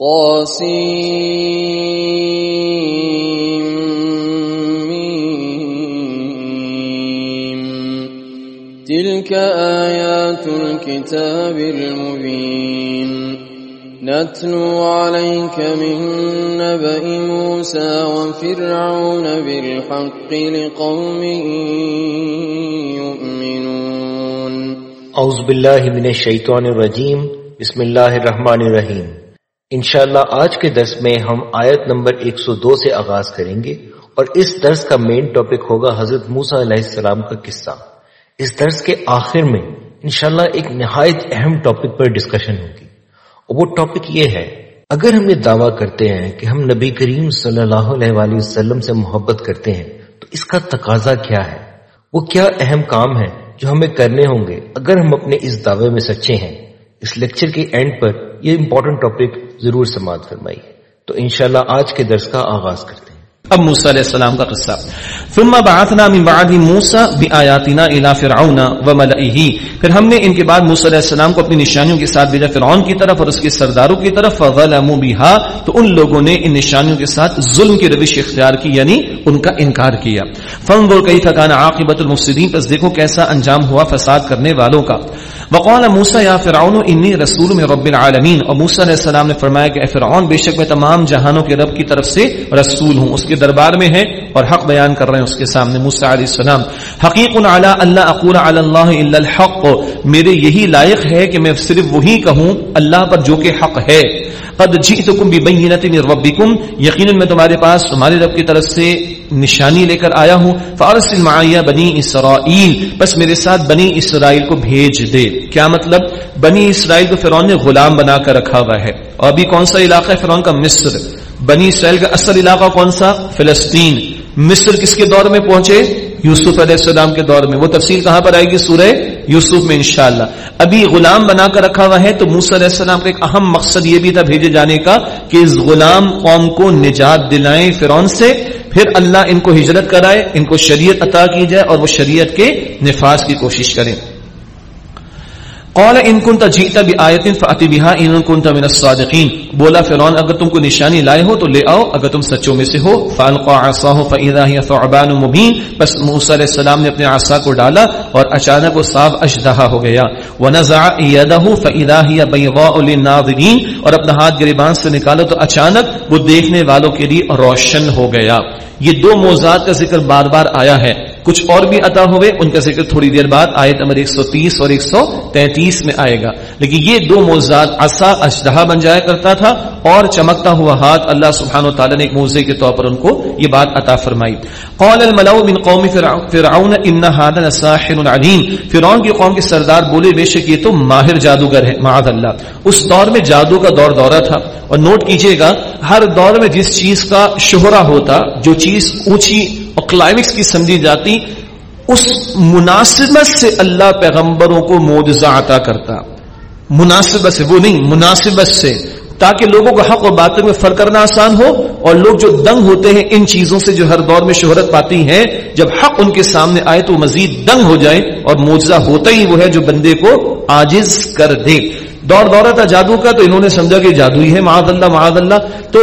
قاسمين تلك آيات الكتاب المبين. نتلو عليك من نبأ موسى وفرعون بالحق لقوم يؤمنون. اعوذ باللہ من الشیطان الرجیم. بسم اللہ الرحمن الرحیم. انشاءاللہ آج کے درس میں ہم آیت نمبر 102 سے آغاز کریں گے اور اس درس کا مین ٹاپک ہوگا حضرت موسیٰ علیہ السلام کا قصہ۔ اس درس کے آخر میں انشاءاللہ ایک نہایت اہم ٹاپک پر ڈسکشن ہوگی۔ اور وہ ٹاپک یہ ہے، اگر ہم یہ دعویٰ کرتے ہیں کہ ہم نبی کریم صلی اللہ علیہ وآلہ وسلم سے محبت کرتے ہیں، تو اس کا تقاضا کیا ہے؟ وہ کیا اہم کام ہے جو ہمیں کرنے ہوں گے اگر ہم اپنے اس دعوے میں سچے ہیں؟ اس لیکچر کے اینڈ پر یہ امپورٹنٹ ٹاپک ضرور سماعت فرمائیے تو انشاءاللہ آج کے درس کا آغاز کرتے ہیں۔ اب موسیٰ علیہ السلام کا قصہ۔ ثم بعثنا من بعد موسیٰ بآیاتنا الى فرعون وملئه۔ پھر ہم نے ان کے بعد موسیٰ علیہ السلام کو اپنی نشانیوں کے ساتھ بھیجا فرعون کی طرف اور اس کے سرداروں کی طرف۔ فظلموا بها۔ تو ان لوگوں نے ان نشانیوں کے ساتھ ظلم کی روش اختیار کی یعنی ان کا انکار کیا۔ فانظر کیف کان عاقبۃ المفسدین پس دیکھو کیسا انجام ہوا فساد کرنے والوں کا۔ وقال موسیٰ، یا فرعون، انی رسول من رب العالمین اور موسیٰ علیہ السلام نے فرمایا کہ، اے فرعون، بے شک میں تمام جہانوں کے رب کی طرف سے رسول ہوں، اس کے دربار میں ہے اور حق بیان کر رہے ہیں اس کے سامنے موسیٰ علیہ السلام حقیق علی اللہ اقول علی اللہ الا الحق میرے یہی لائق ہے کہ میں صرف وہی کہوں، اللہ پر جو کہ حق ہے۔ قد جئتکم ببینۃ من ربکم، یقینا میں تمہارے پاس، تمہارے رب کی طرف سے نشانی لے کر آیا ہوں۔ فارسل معایا بنی اسرائیل بس میرے ساتھ بنی اسرائیل کو بھیج دے۔ کیا مطلب؟ بنی اسرائیل کو فرعون نے غلام بنا کر رکھا ہوا ہے۔ اور ابھی کون سا علاقہ ہے فرعون کا؟ مصر۔ بنی اسرائیل کا اصل علاقہ کون سا؟ فلسطین۔ مصر کس کے دور میں پہنچے؟ یوسف علیہ السلام کے دور میں۔ وہ تفصیل کہاں پر آئے گی؟ سورہ یوسف میں انشاءاللہ۔ ابھی غلام بنا کر رکھا ہوا ہے تو موسیٰ علیہ السلام کا ایک اہم مقصد یہ بھی تھا بھیجے جانے کا کہ اس غلام قوم کو نجات دلائیں فرعون سے۔ پھر اللہ ان کو ہجرت کرائے، ان کو شریعت عطا کی جائے اور وہ شریعت کے نفاذ کی کوشش کریں۔ قال ان كنت جئت بآیت فأت بها ان كنت من الصادقین۔ بولا فرعون، اگر تم کو نشانی لائے ہو تو لے آؤ، اگر تم سچوں میں سے ہو فالقى عصاه فاذا هي ثعبان مبين بس موسی علیہ السلام نے اپنے عصا کو ڈالا اور اچانک وہ صاف اشدہا ہو گیا۔ ونزع يده فاذا هي بيضاء للناظرين اور اپنا ہاتھ گریبان سے نکالا تو اچانک وہ دیکھنے والوں کے لیے روشن ہو گیا۔ یہ دو موضوعات کا ذکر بار بار آیا ہے۔ کچھ اور بھی عطا ہوئے، ان کا ذکر تھوڑی دیر بعد آیت نمبر 130 اور 133 میں آئے گا۔ لیکن یہ دو موضوعات عصا اشدہا بن جایا کرتا تھا اور چمکتا ہوا ہاتھ اللہ سبحانہ و تعالی نے ایک موضوع کے طور پر ان کو یہ بات عطا فرمائی۔ قال الملأ من قوم فرعون ان هذا لساحر علیم فرعون کی قوم کے سردار بولے، بے شک یہ تو ماہر جادوگر ہے، معاذ اللہ۔ اس دور میں جادو کا دور دورہ تھا۔ اور نوٹ کیجیے گا، ہر دور میں جس چیز کا شہرہ ہوتا، جو چیز اونچی اور کلائمکس کی سمجھی جاتی، اس مناسبت سے اللہ پیغمبروں کو معجزہ عطا کرتا۔ مناسبت سے، وہ نہیں، مناسبت سے۔ تاکہ لوگوں کو حق اور باطل میں فرق کرنا آسان ہو اور لوگ جو دنگ ہوتے ہیں، ان چیزوں سے جو ہر دور میں شہرت پاتی ہیں، جب حق ان کے سامنے آئے تو مزید دنگ ہو جائے اور معجزہ ہوتا ہی وہ ہے جو بندے کو آجز کر دے۔ دور دورہ تھا جادو کا تو انہوں نے سمجھا کہ جادو ہی ہے معاذ اللہ معاذ اللہ تو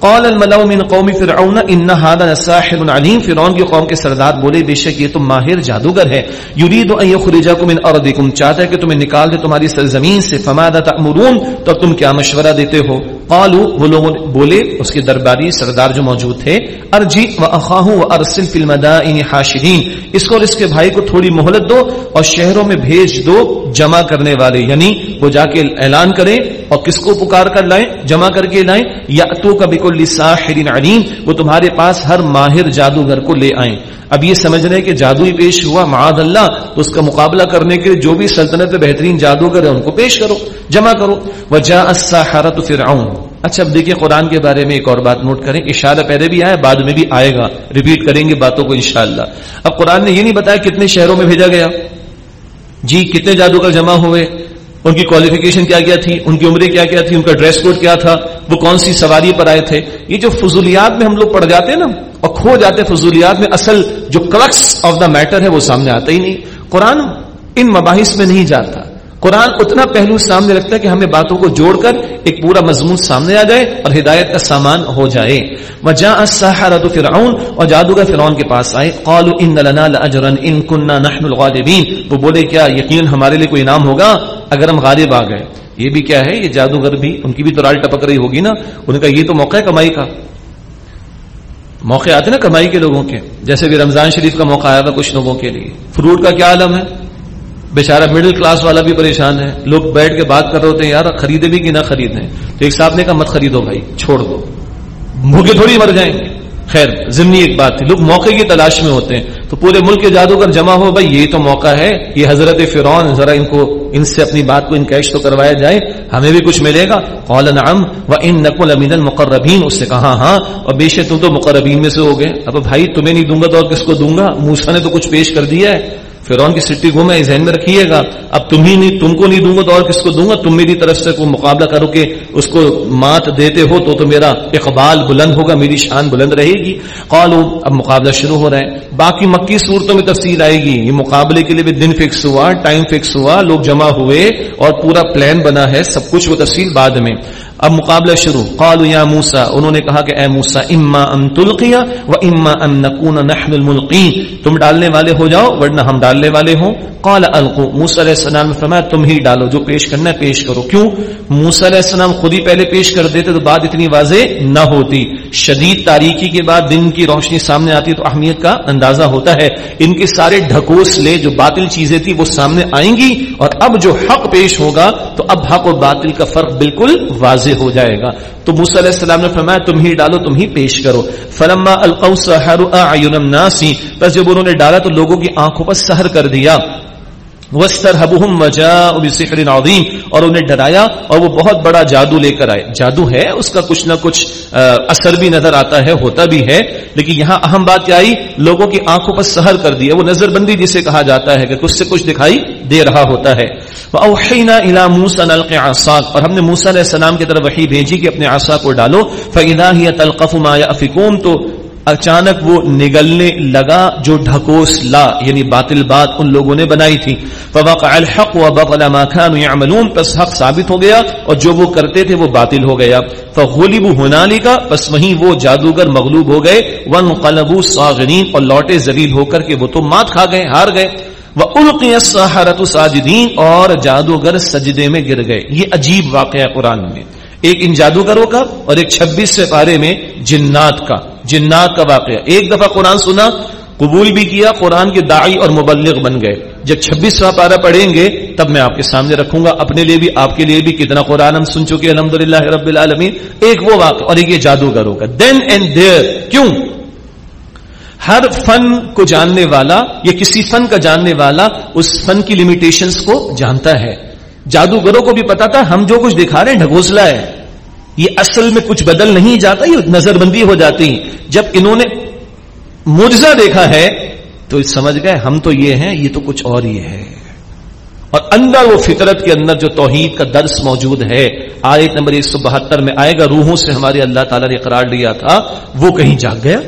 قال الملأ من قوم فرعون، ان هذا لساحر علیم فرعون کی قوم کے سردار بولے، بے شک یہ تو ماہر جادوگر ہے۔ یرید ان یخرجکم من ارضکم چاہتا ہے کہ تمہیں نکال دے تمہاری سرزمین سے، فماذا تأمرون تو تم کیا مشورہ دیتے ہو؟ قالوا، وہ لوگ بولے، اس کے درباری سردار جو موجود تھے، ارجی واخاه وارسل في المدائن حاشرین، اس کو اور اس کے بھائی کو تھوڑی مہلت دو اور شہروں میں بھیج دو جمع کرنے والے یعنی وہ جا کے اعلان کریں اور کس کو پکار کر لائیں، جمع کر کے لائیں یا تو کبھی کو ساحر علیم، وہ تمہارے پاس ہر ماہر جادوگر کو لے آئیں۔ اب یہ سمجھ رہے کہ جادو ہی پیش ہوا، معاذ اللہ، تو اس کا مقابلہ کرنے کے جو بھی سلطنت بہترین جادوگر ہے ان کو پیش کرو، جمع کرو۔ وجا الساحرۃ فرعون اچھا اب دیکھیں قرآن کے بارے میں ایک اور بات نوٹ کریں۔ اشارہ پہلے بھی آیا، بعد میں بھی آئے گا۔ ریپیٹ کریں گے باتوں کو انشاءاللہ۔ اب قرآن نے یہ نہیں بتایا کتنے شہروں میں بھیجا گیا۔ جی کتنے جادوگر جمع ہوئے۔ ان کی کوالیفیکیشن کیا کیا تھی؟ ان کی عمریں کیا کیا تھی؟ ان کا ڈریس کوڈ کیا تھا؟ وہ کون سی سواری پر آئے تھے؟ یہ جو فضولیات میں ہم لوگ پڑھ جاتے ہیں نا، اور کھو جاتے فضولیات میں، اصل جو کلکس آف دا میٹر ہے وہ سامنے آتا ہی نہیں۔ قرآن ان مباحث میں نہیں جاتا۔ قرآن اتنا پہلو سامنے رکھتا ہے کہ ہمیں باتوں کو جوڑ کر ایک پورا مضمون سامنے آ جائے اور ہدایت کا سامان ہو جائے۔ وجا السحرۃ فرعون اور جادوگر فرعون کے پاس آئے۔ قالوا ان لنا لاجرا ان كنا نحن الغالبین۔ وہ بولے، کیا یقین ہمارے لیے کوئی انعام ہوگا اگر ہم غالب آ گئے؟ یہ بھی کیا ہے، یہ جادوگر بھی، ان کی بھی تو رال ٹپک رہی ہوگی نا۔ ان کا یہ تو موقع ہے کمائی کا۔ موقع آتے نا کمائی کے لوگوں کے۔ جیسے بھی رمضان شریف کا موقع آیا تھا کچھ لوگوں کے لیے۔ فروٹ کا کیا عالم ہے؟ بےچارا مڈل کلاس والا بھی پریشان ہے۔ لوگ بیٹھ کے بات کر رہے ہوتے ہیں، یار، خریدے بھی کہ نہ خریدیں تو ایک صاحب نے کہا، مت خریدو بھائی، چھوڑ دو۔ بھوکے تھوڑی مر جائیں گے۔ خیر، ضمنی ایک بات تھی۔ لوگ موقع کی تلاش میں ہوتے ہیں۔ تو پورے ملک کے جادوگر جمع ہو، بھائی، یہ تو موقع ہے، یہ حضرت فرعون، ذرا ان کو، ان سے اپنی بات کو انکیش تو کروایا جائے، ہمیں بھی کچھ ملے گا۔ قال، نعم و ان نقل امین المقربین اس سے کہا ہاں،, ہاں اور بے شک تم تو مقربین میں سے ہو گئے۔ اب بھائی، تمہیں نہیں دوں گا تو اور کس کو دوں گا؟ موسا نے تو کچھ پیش کر دیا ہے۔ فرون کی سٹی کو ذہن میں رکھیے گا۔ اب تم ہی نہیں، تم کو نہیں دوں گا تو اور کس کو دوں گا؟ تم میری طرف سے کوئی مقابلہ کرو کہ اس کو مات دیتے ہو تو تو میرا اقبال بلند ہوگا، میری شان بلند رہے گی۔ قالو اب مقابلہ شروع ہو رہا ہے۔ باقی مکی صورتوں میں تفصیل آئے گی۔ یہ مقابلے کے لیے بھی دن فکس ہوا، ٹائم فکس ہوا، لوگ جمع ہوئے اور پورا پلان بنا ہے، سب کچھ وہ تفصیل بعد میں۔ اب مقابلہ شروع۔ قالوا یا موسا انہوں نے کہا کہ اے موسا اما ام تلقیا و اما ام نکون نحن الملقین۔ تم ڈالنے والے ہو جاؤ، ورنہ ہم ڈالنے والے ہوں۔ قال القو موسا علیہ السلام نے فرمایا، تم ہی ڈالو، جو پیش کرنا ہے پیش کرو۔ کیوں؟ موسا علیہ السلام خود ہی پہلے پیش کر دیتے تو بات اتنی واضح نہ ہوتی۔ شدید تاریکی کے بعد دن کی روشنی سامنے آتی تو اہمیت کا اندازہ ہوتا ہے۔ ان کے سارے ڈھکوس لے، جو باطل چیزیں تھی وہ سامنے آئیں گی۔ اور اب جو حق پیش ہوگا، تو اب حق اور باطل کا فرق بالکل واضح ہو جائے گا۔ تو موسی علیہ السلام نے فرمایا، تم ہی ڈالو، تم ہی پیش کرو۔ فلما القوا بس جب انہوں نے ڈالا تو لوگوں کی آنکھوں پر سحر کر دیا۔ وسترهبهم وجاء بسحر عظیم اور انہیں ڈرایا اور وہ بہت بڑا جادو لے کر آئے۔ جادو ہے، اس کا کچھ نہ کچھ اثر بھی نظر آتا ہے، ہوتا بھی ہے، لیکن یہاں اہم بات کیا آئی؟ لوگوں کی آنکھوں پر سحر کر دیا وہ نظر بندی جسے کہا جاتا ہے کہ کچھ سے کچھ دکھائی دے رہا ہوتا ہے۔ اوحینا الى اور ہم نے موسی علیہ السلام کی طرف وحی بھیجی کہ اپنے عصا کو ڈالو۔ فاذا هي تلقف ما يافكون تو اچانک وہ نگلنے لگا جو ڈھکوس لا یعنی باطل بات ان لوگوں نے بنائی تھی۔ فوقع الحق وبطل ما كانوا يعملون، پس حق ثابت ہو گیا اور جو وہ کرتے تھے وہ باطل ہو گیا۔ فغلبوا هنالك پس وہیں وہ جادوگر مغلوب ہو گئے۔ وانقلبوا صاغرين اور لوٹے ذلیل ہو کر کے وہ تو مات کھا گئے، ہار گئے۔ وَأُلْقِيَ السَّحَرَةُ سَاجِدِينَ، اور جادوگر سجدے میں گر گئے۔ یہ عجیب واقعہ قرآن میں۔ ایک ان جادوگروں کا اور ایک چھبیس سے پارے میں جنات کا جنات کا واقعہ۔ ایک دفعہ قرآن سنا، قبول بھی کیا، قرآن کے دائی اور مبلغ بن گئے۔ جب چھبیس سو پڑھیں گے، تب میں آپ کے سامنے رکھوں گا، اپنے لیے بھی، آپ کے لیے بھی کتنا قرآن ہم سن چکے الحمد للہ رب العالمین۔ ایک وہ واقعہ اور ایک یہ جادوگروں کا دین اینڈ دیر کیوں؟ ہر فن کو جاننے والا، یا کسی فن کا جاننے والا، اس فن کی لمیٹیشنز کو جانتا ہے۔ جادوگروں کو بھی پتا تھا، ہم جو کچھ دکھا رہے ہیں، ڈھگوسلا ہے۔ یہ اصل میں کچھ بدل نہیں جاتا، یہ نظر بندی ہو جاتی۔ جب انہوں نے مرزا دیکھا ہے، تو سمجھ گئے، ہم تو یہ ہیں، یہ تو کچھ اور یہ ہے۔ اور اندر وہ فطرت کے اندر جو توحید کا درس موجود ہے، آیت نمبر ایک سو بہتر میں آئے گا، روحوں سے ہمارے اللہ تعالیٰ نے قرار لیا تھا، وہ کہیں جاگ گیا؟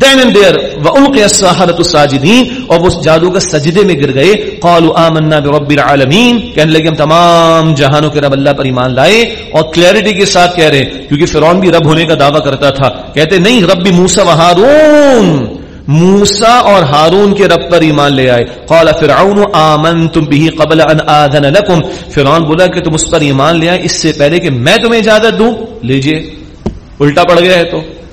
دین اینڈ دیر وَأُلْقِيَ السَّحَرَةُ سَاجِدِينَ اور وہ جادو کا سجدے میں گر گئے۔ قالوا آمنا برب العالمین۔ کہنے لگے، ہم تمام جہانوں کے رب اللہ پر ایمان لائے اور کلیئرٹی کے ساتھ کہہ رہے، کیونکہ فرعون بھی رب ہونے کا دعویٰ کرتا تھا۔ کہتے، نہیں، رب موسا و ہارون۔ موسا اور ہارون کے رب پر ایمان لے آئے۔ قال فرعون، آمنتم به قبل ان آذن لكم فرعون بولا کہ تم اس پر ایمان لے آئے، اس سے پہلے کہ میں تمہیں اجازت دوں۔ لیجیے، الٹا پڑ گیا ہے تو۔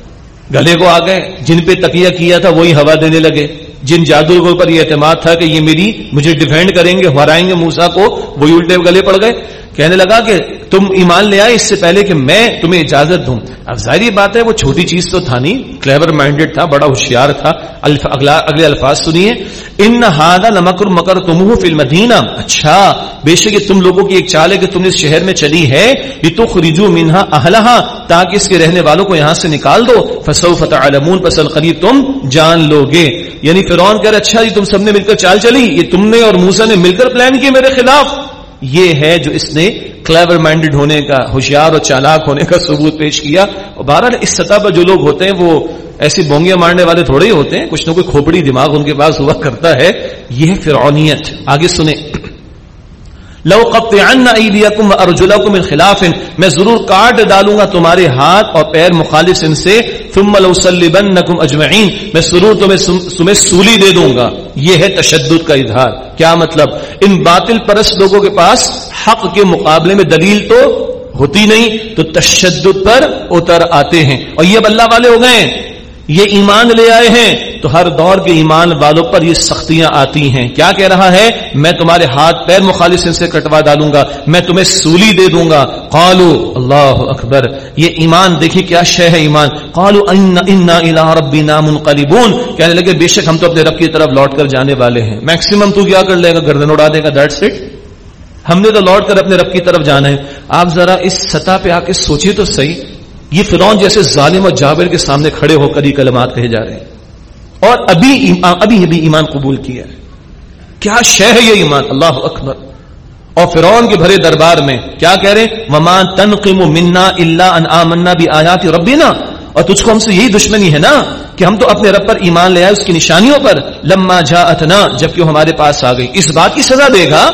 گلے کو آ گئے جن پہ تکیہ کیا تھا وہی ہوا دینے لگے۔ جن جادوگروں پر یہ اعتماد تھا کہ یہ میری، مجھے ڈیفینڈ کریں گے ہرائیں گے موسا کو، وہی الٹے گلے پڑ گئے۔ کہنے لگا کہ تم ایمان لے آئے اس سے پہلے کہ میں تمہیں اجازت دوں۔ اب ظاہری بات ہے، وہ چھوٹی چیز تو تھا نہیں۔ کلیور مائنڈیڈ تھا، بڑا ہوشیار تھا۔ اگلے الفاظ سنیے۔ ان ہادا نمکر مکر تم فل مدینہ اچھا بے شک تم لوگوں کی ایک چال ہے کہ تم اس شہر میں چلی ہے۔ یہ تو خریجو منہا اہلہا تاکہ اس کے رہنے والوں کو یہاں سے نکال دو۔ فسو فتح علمون پسل قریب تم جان لو گے یعنی فرعون کہہ رہے اچھا جی تم سب نے مل کر چال چلی۔ یہ تم نے اور موسا نے مل کر پلان کیا میرے خلاف۔ یہ ہے جو اس نے کلیور مائنڈڈ ہونے کا، ہوشیار اور چالاک ہونے کا ثبوت پیش کیا۔ اور بہرحال اس سطح پر جو لوگ ہوتے ہیں، وہ ایسی بونگیاں مارنے والے تھوڑے ہی ہوتے ہیں۔ کچھ نہ کوئی کھوپڑی دماغ ان کے پاس ہوا کرتا ہے۔ یہ ہے فرعونیت۔ آگے سنیں۔ لو ایدیکم ارجلکم من خلاف۔ میں ضرور کاٹ ڈالوں گا تمہارے ہاتھ اور پیر مخالف ان سے۔ ثم لوسلبنکم اجمعین۔ میں ضرور تمہیں تمہیں سولی دے دوں گا۔ یہ ہے تشدد کا اظہار۔ کیا مطلب؟ ان باطل پرست لوگوں کے پاس حق کے مقابلے میں دلیل تو ہوتی نہیں، تو تشدد پر اتر آتے ہیں۔ اور یہ اب اللہ والے ہو گئے ہیں۔ یہ ایمان لے آئے ہیں۔ تو ہر دور کے ایمان والوں پر یہ سختیاں آتی ہیں۔ کیا کہہ رہا ہے؟ میں تمہارے ہاتھ پیر مخالف سے کٹوا ڈالوں گا۔ میں تمہیں سولی دے دوں گا۔ قالو اللہ اکبر۔ یہ ایمان، دیکھیے کیا شہ ہے ایمان۔ قالو انا ربنا منقلبون۔ کہنے لگے، بے شک ہم تو اپنے رب کی طرف لوٹ کر جانے والے ہیں۔ میکسیمم تو کیا کر لے گا؟ گردن اڑا دے گا دیٹس اٹ ہم نے تو لوٹ کر اپنے رب کی طرف جانا ہے۔ آپ ذرا اس سطح پہ آ کے سوچیے تو صحیح۔ یہ فرون جیسے ظالم اور جابر کے سامنے کھڑے ہو کر یہ کلمات کہے جا رہے ہیں۔ اور ابھی ابھی ابھی ایمان قبول کیا ہے۔ کیا شہ ہے یہ ایمان؟ اللہ اکبر۔ اور فرعون کے بھرے دربار میں کیا کہہ رہے ومان تنقم منا اللہ ان آمنا بھی آیات ربنا۔ اور تجھ کو ہم سے یہی دشمنی ہے نا کہ ہم تو اپنے رب پر ایمان لے آئے اس کی نشانیوں پر۔ لما جا اتنا جبکہ ہمارے پاس آ گئی۔ اس بات کی سزا دے گا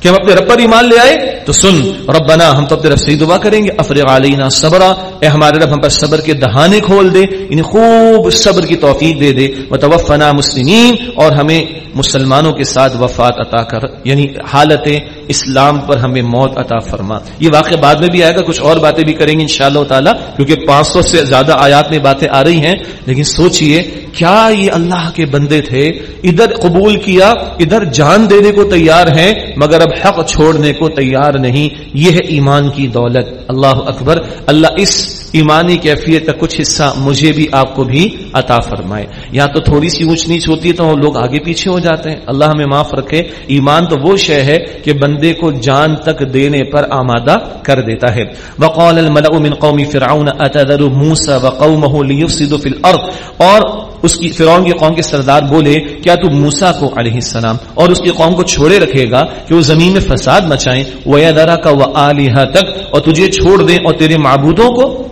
کہ ہم اپنے رب پر ایمان لے آئے تو سن، ربنا، ہم تو اپنے رب سے دعا کریں گے، افرغ علینا صبرا، اے ہمارے رب، ہم پر صبر کے دہانے کھول دے، انہیں خوب صبر کی توفیق دے دے، وتوفنا مسلمین، اور ہمیں مسلمانوں کے ساتھ وفات عطا کر یعنی حالت اسلام پر ہمیں موت عطا فرما۔ یہ واقع بعد میں بھی آئے گا، کچھ اور باتیں بھی کریں گے انشاءاللہ تعالی، کیونکہ پانچ سو سے زیادہ آیات میں باتیں آ رہی ہیں، لیکن سوچئے، کیا یہ اللہ کے بندے تھے؟ ادھر قبول کیا، ادھر جان دینے کو تیار ہیں، مگر اب حق چھوڑنے کو تیار نہیں یہ ہے ایمان کی دولت۔ اللہ اکبر۔ اللہ اس ایمانی کیفیت کا کچھ حصہ مجھے بھی آپ کو بھی عطا فرمائے۔ یا تو تھوڑی سی اونچ نیچ ہوتی ہے تو لوگ آگے پیچھے ہو جاتے ہیں۔ اللہ ہمیں معاف رکھے۔ ایمان تو وہ شے ہے کہ بندے کو جان تک دینے پر آمادہ کر دیتا ہے۔ وقال الملأ من قوم فرعون اتذر موسى وقومه ليفسدوا في الارض اور اس کی فرعون کی قوم کے سردار بولے، کیا تو موسا کو علیہ السلام؟ اور اس کی قوم کو چھوڑے رکھے گا کہ وہ زمین میں فساد مچائیں؟ وہ درا کا وہ تک اور تجھے چھوڑ دیں اور تیرے معبودوں کو؟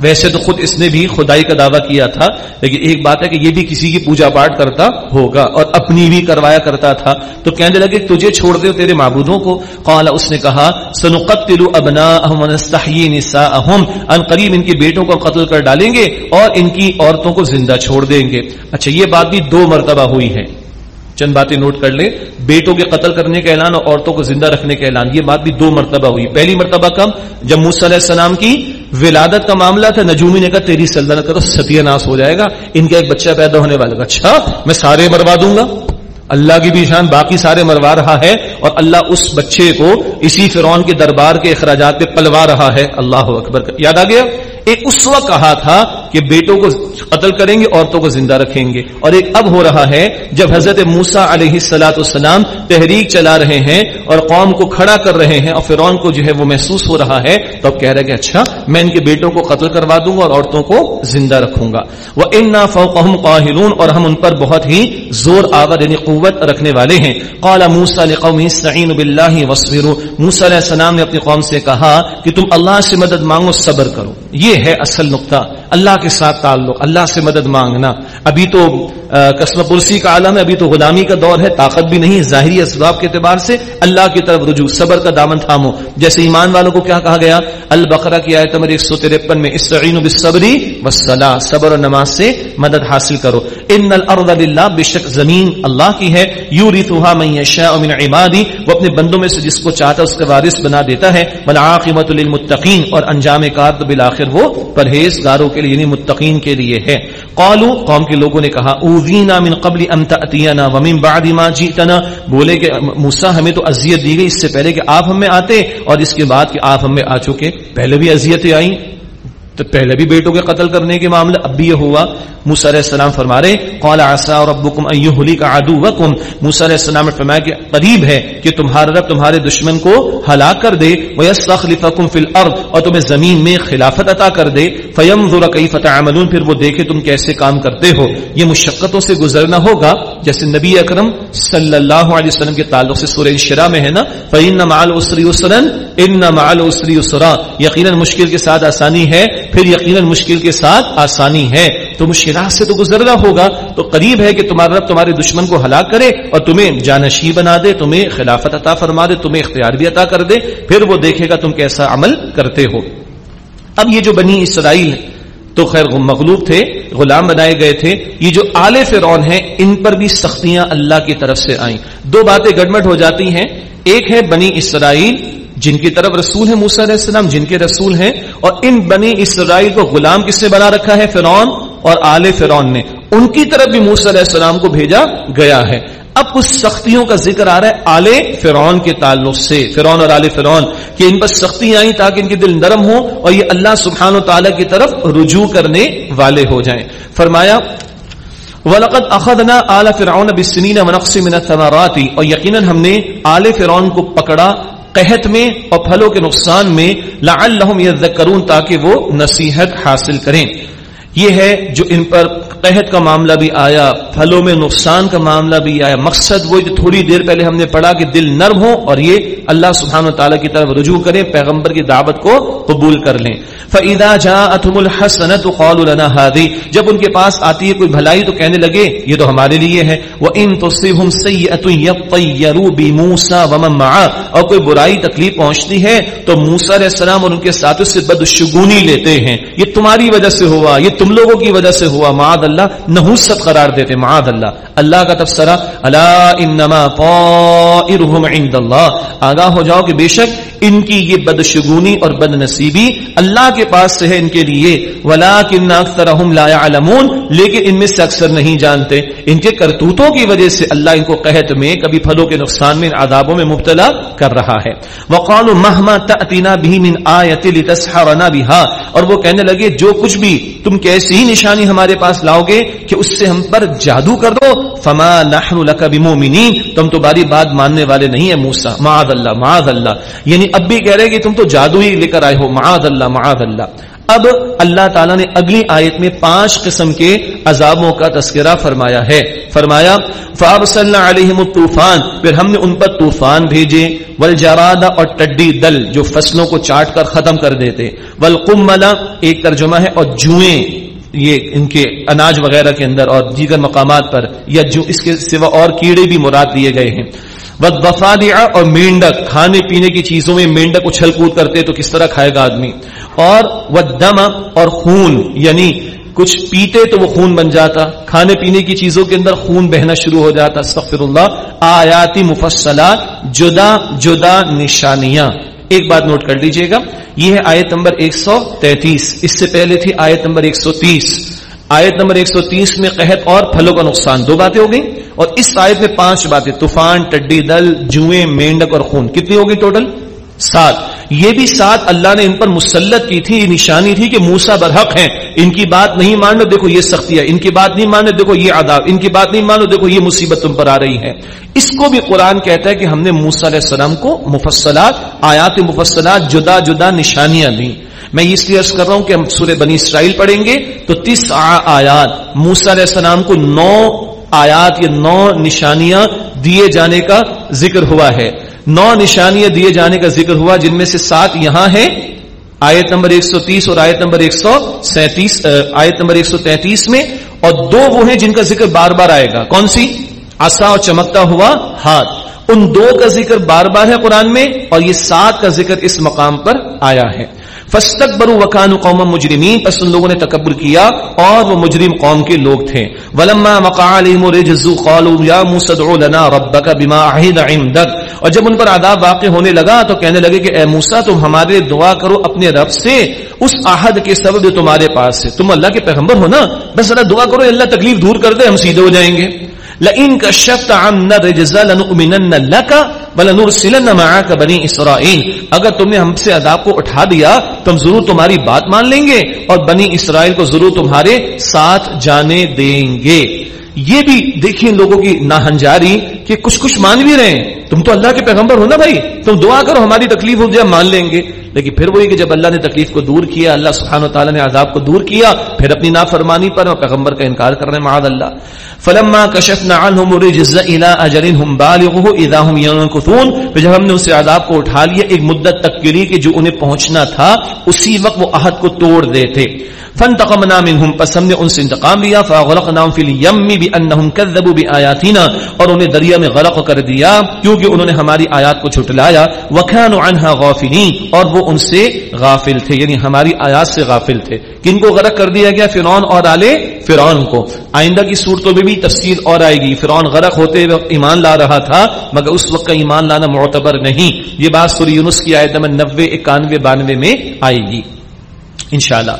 ویسے تو خود اس نے بھی خدائی کا دعویٰ کیا تھا، لیکن ایک بات ہے کہ یہ بھی کسی کی پوجا پاٹ کرتا ہوگا اور اپنی بھی کروایا کرتا تھا۔ تو کہنے لگے تجھے چھوڑ دے تیرے معبودوں کو۔ قال اس نے کہا سنقتل ابناءهم ونستحيي نساءهم۔ ان قریب ان کے بیٹوں کو قتل کر ڈالیں گے اور ان کی عورتوں کو زندہ چھوڑ دیں گے۔ اچھا یہ بات بھی دو مرتبہ ہوئی ہے۔ چند باتیں نوٹ کر لیں۔ بیٹوں کے قتل کرنے کا اعلان اور عورتوں کو زندہ رکھنے کا اعلان، یہ بات بھی دو مرتبہ ہوئی۔ پہلی مرتبہ کم جب موسی علیہ السلام کی ولادت کا معاملہ تھا نجومی نے کہا تیری سلطنت کا تو ستیہ ناس ہو جائے گا، ان کا ایک بچہ پیدا ہونے والا۔ اچھا میں سارے مروا دوں گا۔ اللہ کی بھی شان، باقی سارے مروا رہا ہے اور اللہ اس بچے کو اسی فرعون کے دربار کے اخراجات پہ پلوا رہا ہے۔ اللہ اکبر، یاد آ گیا؟ ایک اس وقت کہا تھا کہ بیٹوں کو قتل کریں گے، عورتوں کو زندہ رکھیں گے۔ اور ایک اب ہو رہا ہے، جب حضرت موسا علیہ السلاۃ السلام تحریک چلا رہے ہیں اور قوم کو کھڑا کر رہے ہیں اور فرعون کو جو ہے وہ محسوس ہو رہا ہے، تو اب کہہ رہے کہ اچھا میں ان کے بیٹوں کو قتل کروا دوں گا اور عورتوں کو زندہ رکھوں گا۔ وہ ان فوقہم قاہرون اور ہم ان پر بہت ہی زور آور یعنی قوت رکھنے والے ہیں۔ قال موسا لقوم استعین باللہ وصبروا موسی علیہ السلام نے اپنی قوم سے کہا کہ تم اللہ سے مدد مانگو، صبر کرو۔ یہ ہے اصل نقطہ۔ اللہ کے ساتھ تعلق، اللہ سے مدد مانگنا۔ ابھی تو قسم پرسی کا عالم ہے، ابھی تو غلامی کا دور ہے، طاقت بھی نہیں، ظاہری اسباب کے اعتبار سے اللہ کی طرف رجوع، صبر کا دامن تھامو۔ جیسے ایمان والوں کو کیا کہا گیا؟ البقرہ کی آیت نمبر ایک سو ترپن میں استعین بالصبری والصلاة، صبر اور نماز سے مدد حاصل کرو۔ ان الارض للہ بشک زمین اللہ کی ہے۔ یورثها من یشاء من عبادی، وہ اپنے بندوں میں سے جس کو چاہتا اس کا وارث بنا دیتا ہے۔ والعاقبۃ للمتقین اور انجام کار تو بالآخر وہ پرہیزگاروں کے لیے یعنی متقین کے لیے ہے۔ قالو قوم کے لوگوں نے کہا اوزینا من قبل ان تاتینا ومن بعد ما جئتنا۔ بولے کہ موسی، ہمیں تو اذیت دی گئی اس سے پہلے کہ آپ ہم میں آتے اور اس کے بعد کہ آپ ہم میں آ چکے۔ پہلے بھی اذیتیں آئیں۔ تو پہلے بھی بیٹوں کے قتل کرنے کے معاملے، اب بھی یہ ہوا۔ موسی علیہ السلام فرما رہے، قال عسى ربكم ان يهلك عدوكم موسی علیہ السلام نے فرمایا کہ قریب ہے کہ تمہارا رب تمہارے دشمن کو ہلاک کر دے، ويستخلفكم في الارض اور تمہیں زمین میں خلافت عطا کر دے۔ فينظر كيف تعملون، پھر وہ دیکھے تم کیسے کام کرتے ہو۔ یہ مشقتوں سے گزرنا ہوگا، جیسے نبی اکرم صلی اللہ علیہ وسلم کے تعلق سے سورہ انشراء میں ہے نا، فإن مع العسر يسرا ان مع العسر يسرا۔ یقینا مشکل کے ساتھ آسانی ہے۔ پھر یقیناً مشکل کے ساتھ آسانی ہے۔ تو مشکلات سے تو گزرنا ہوگا۔ تو قریب ہے کہ تمہارا رب تمہارے دشمن کو ہلاک کرے اور تمہیں جانشی بنا دے، تمہیں خلافت عطا فرما دے، تمہیں اختیار بھی عطا کر دے۔ پھر وہ دیکھے گا تم کیسا عمل کرتے ہو۔ اب یہ جو بنی اسرائیل تو خیر مغلوب تھے، غلام بنائے گئے تھے، یہ جو آل فرعون ہیں، ان پر بھی سختیاں اللہ کی طرف سے آئیں۔ دو باتیں گڑمٹ ہو جاتی ہیں۔ ایک ہے بنی اسرائیل، جن کی طرف رسول ہے موسیٰ علیہ السلام، جن کے رسول ہیں، اور ان بنی اسرائیل کو غلام کس نے بنا رکھا ہے؟ فرعون اور آل فرعون نے۔ ان کی طرف بھی موسیٰ علیہ السلام کو بھیجا گیا ہے۔ اب کچھ سختیوں کا ذکر آ رہا ہے آل فرعون کے تعلق سے۔ فرعون اور آل فرعون کہ ان پر سختی آئیں تاکہ ان کے دل نرم ہو اور یہ اللہ سبحانہ و تعالی کی طرف رجوع کرنے والے ہو جائیں۔ فرمایا وَلَقَدْ أَخَذْنَا آلَ فِرْعَوْنَ بِالسِّنِينَ وَنَقْصِ مِنَ الثَّمَرَاتِ اور یقیناً ہم نے آل فرعون کو پکڑا قحط میں اور پھلوں کے نقصان میں لعلہم یذکرون تاکہ وہ نصیحت حاصل کریں۔ یہ ہے جو ان پر قحط کا معاملہ بھی آیا، پھلوں میں نقصان کا معاملہ بھی آیا۔ مقصد وہ جو تھوڑی دیر پہلے ہم نے پڑھا کہ دل نرم ہو اور یہ اللہ سبحانہ و تعالیٰ کی طرف رجوع کریں، پیغمبر کی دعوت کو قبول کر لیں. فَإِذَا جَاءَتْهُمُ الْحَسَنَةُ قَالُوا لَنَا هَذِي جب ان کے پاس آتی ہے کوئی بھلائی تو کہنے لگے، یہ تو ہمارے لیے ہے. وَإِن تُصِبْهُمْ سَيِّئَةٌ يَطَّيَّرُوا بِمُوسَى وَمَن مَعَهُ اور کوئی برائی تکلیف پہنچتی ہے، تو موسی علیہ السلام اور ان کے ساتھ اس سے بدشگونی لیتے ہیں. یہ تمہاری وجہ سے ہوا، یہ تم لوگوں کی وجہ سے ہوا. معاذ اللہ نحوست قرار دیتے، معاذ اللہ. اللہ کا تبصرہ، الا انما طائرهم عند اللہ. آگاہ ہو جاؤ کہ بے شک ان کی یہ بدشگونی اور بد نصیبی اللہ کے پاس سے ہے ان کے لیے. ولکن اکثرهم لا يعلمون. لیکن ان میں سے اکثر نہیں جانتے. ان کے کرتوتوں کی وجہ سے اللہ ان کو قحط میں، کبھی پھلوں کے نقصان میں عذابوں میں مبتلا کر رہا ہے. وقالوا مهما تاتنا به من آیت لتسحرنا بها. اور وہ کہنے لگے، جو کچھ بھی تم کیسی ہی نشانی ہمارے پاس لاؤ گے کہ اس سے ہم پر جادو کر دو. فما نحن لك بمؤمنین تم تو باری بات ماننے والے نہیں ہیں موسی. معاذ اللہ معاذ اللہ. یعنی اب بھی کہہ رہے کہ تم تو جادو ہی لے کر آئے ہو معاذ اللہ معاذ اللہ۔ اب اللہ تعالیٰ نے اگلی آیت میں پانچ قسم کے عذابوں کا تذکرہ فرمایا ہے۔ فرمایا فاب صلی اللہ طوفان پھر ہم نے ان پر طوفان بھیجے۔ ولجراد اور ٹڈی دل، جو فصلوں کو چاٹ کر ختم کر دیتے۔ ولقملا ایک ترجمہ ہے، اور جوئیں۔ یہ ان کے اناج وغیرہ کے اندر اور دیگر مقامات پر، یا جو اس کے سوا اور کیڑے بھی مراد دیے گئے ہیں۔ وفادیا اور مینڈک، کھانے پینے کی چیزوں میں مینڈک اچھل کود کرتے تو کس طرح کھائے گا آدمی؟ اور وہ دم اور خون یعنی کچھ پیتے تو وہ خون بن جاتا۔ کھانے پینے کی چیزوں کے اندر خون بہنا شروع ہو جاتا۔ سفر اللہ آیاتی مفصلات، جدا جدا نشانیاں۔ ایک بات نوٹ کر لیجیے گا، یہ ہے آیت نمبر ایک سو تینتیس۔ اس سے پہلے تھی آیت نمبر ایک سو تیس۔ آیت نمبر ایک سو تیس میں قحط اور پھلوں کا نقصان۔ دو باتیں ہو گئی اور اس آیت میں پانچ باتیں، طوفان، ٹڈی دل جوئیں، مینڈک اور خون۔ کتنی ہوگی ٹوٹل سات۔ یہ بھی سات اللہ نے ان پر مسلط کی تھی یہ نشانی تھی کہ موسا برحق ہیں۔ ان کی بات نہیں مانو دیکھو یہ سختی ہے۔ ان کی بات نہیں مانو دیکھو یہ آداب ان کی بات نہیں مانو دیکھو یہ مصیبت تم پر آ رہی ہے۔ اس کو بھی قرآن کہتا ہے کہ ہم نے موسا علیہ السلام کو مفصلات، آیات مفصلات، جدا جدا نشانیاں دیں۔ میں اس لیے عرض کر رہا ہوں کہ ہم سورہ بنی اسرائیل پڑھیں گے تو تیس آیات موسا علیہ السلام کو نو آیات یا نو نشانیاں دیے جانے کا ذکر ہوا ہے۔ نو نشانیاں دیے جانے کا ذکر ہوا جن میں سے سات یہاں ہے آیت نمبر ایک سو تیس اور آیت نمبر ایک سو سینتیس آیت نمبر ایک سو تینتیس میں، اور دو وہ ہیں جن کا ذکر بار بار آئے گا۔ کون سی؟ آسا اور چمکتا ہوا ہاتھ۔ ان دو کا ذکر بار بار ہے قرآن میں، اور یہ سات کا ذکر اس مقام پر آیا ہے۔ فستک برو وکان قوم مجرمین پس ان لوگوں نے تکبر کیا اور وہ مجرم قوم کے لوگ تھے. ولما وقع عليهم رجز قالوا يا موسى ادع لنا ربك بما عهد عندك. اور جب ان پر عذاب واقع ہونے لگا تو کہنے لگے کہ اے موسیٰ تم ہمارے دعا کرو اپنے رب سے. اس عہد کے سبب جو تمہارے پاس ہے. تم اللہ کے پیغمبر ہو نا؟ بس اللہ دعا کرو، اللہ تکلیف دور کر دے، ہم سیدھے ہو جائیں گے. لئن کشفت عنا الرجز لنؤمنن لك ولنرسلن معك بنی اسرائیل اگر تم نے ہم سے عذاب کو اٹھا دیا تو ہم ضرور تمہاری بات مان لیں گے اور بنی اسرائیل کو ضرور تمہارے ساتھ جانے دیں گے۔ یہ بھی دیکھیں لوگوں کی ناہنجاری کہ کچھ کچھ مان بھی رہے ہیں۔ تم تو اللہ کے پیغمبر ہو نا بھائی؟ تم دعا کرو ہماری تکلیف ہو جائے مان لیں گے۔ لیکن پھر وہی کہ جب اللہ نے تکلیف کو دور کیا، اللہ سبحانہ و تعالیٰ نے عذاب کو دور کیا، پھر اپنی نافرمانی پر اور پیغمبر کا انکار کرنے معاذ اللہ۔ فلما کشفنا عنهم الرجز الى اجل هم بالغه اذا هم ينكثون پھر جب ہم نے اسے عذاب کو اٹھا لیا، ایک مدت تک کے لیے کہ جو انہیں پہنچنا تھا، اسی وقت وہ عہد کو توڑ دیتے۔ فانتقمنا منهم پس ہم نے ان سے انتقام لیا۔ فاغرقناهم في اليم بانهم كذبوا باياتنا اور انہیں دریا میں غرق کر دیا کیونکہ انہوں نے ہماری آیات کو جھٹلایا۔ وكانوا عنها غافلين اور وہ ان سے غافل تھے یعنی ہماری آیات سے غافل تھے۔ کن کو غرق کر دیا گیا؟ فرعون اور آلے فرعون کو۔ آئندہ کی صورتوں میں بھی تفصیل اور آئے گی۔ فرعون غرق ہوتے وقت ایمان لا رہا تھا، مگر اس وقت کا ایمان لانا معتبر نہیں۔ یہ بات سوری یونس کی آیت نمبر نوے، اکانوے، بانوے میں آئے گی۔ انشاءاللہ.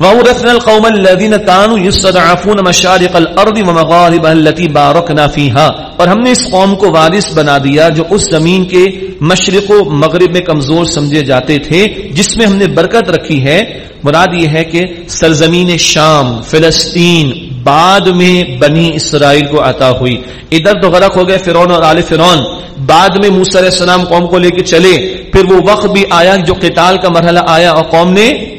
وَأَوْرَثْنَا الْقَوْمَ الَّذِينَ كَانُوا يُسْتَضْعَفُونَ مَشَارِقَ الْأَرْضِ وَمَغَارِبَهَا الَّتِي بَارَكْنَا فِيهَا. اور ہم نے اس قوم کو وارث بنا دیا جو اس زمین کے مشرق و مغرب میں کمزور سمجھے جاتے تھے، جس میں ہم نے برکت رکھی ہے۔ مراد یہ ہے کہ سرزمین شام، فلسطین، بعد میں بنی اسرائیل کو عطا ہوئی۔ ادھر تو غرق ہو گئے فرعون اور آل فرعون۔ بعد میں موسی علیہ السلام قوم کو لے کے چلے۔ پھر وہ وقت بھی آیا جو قتال کا مرحلہ آیا اور قوم نے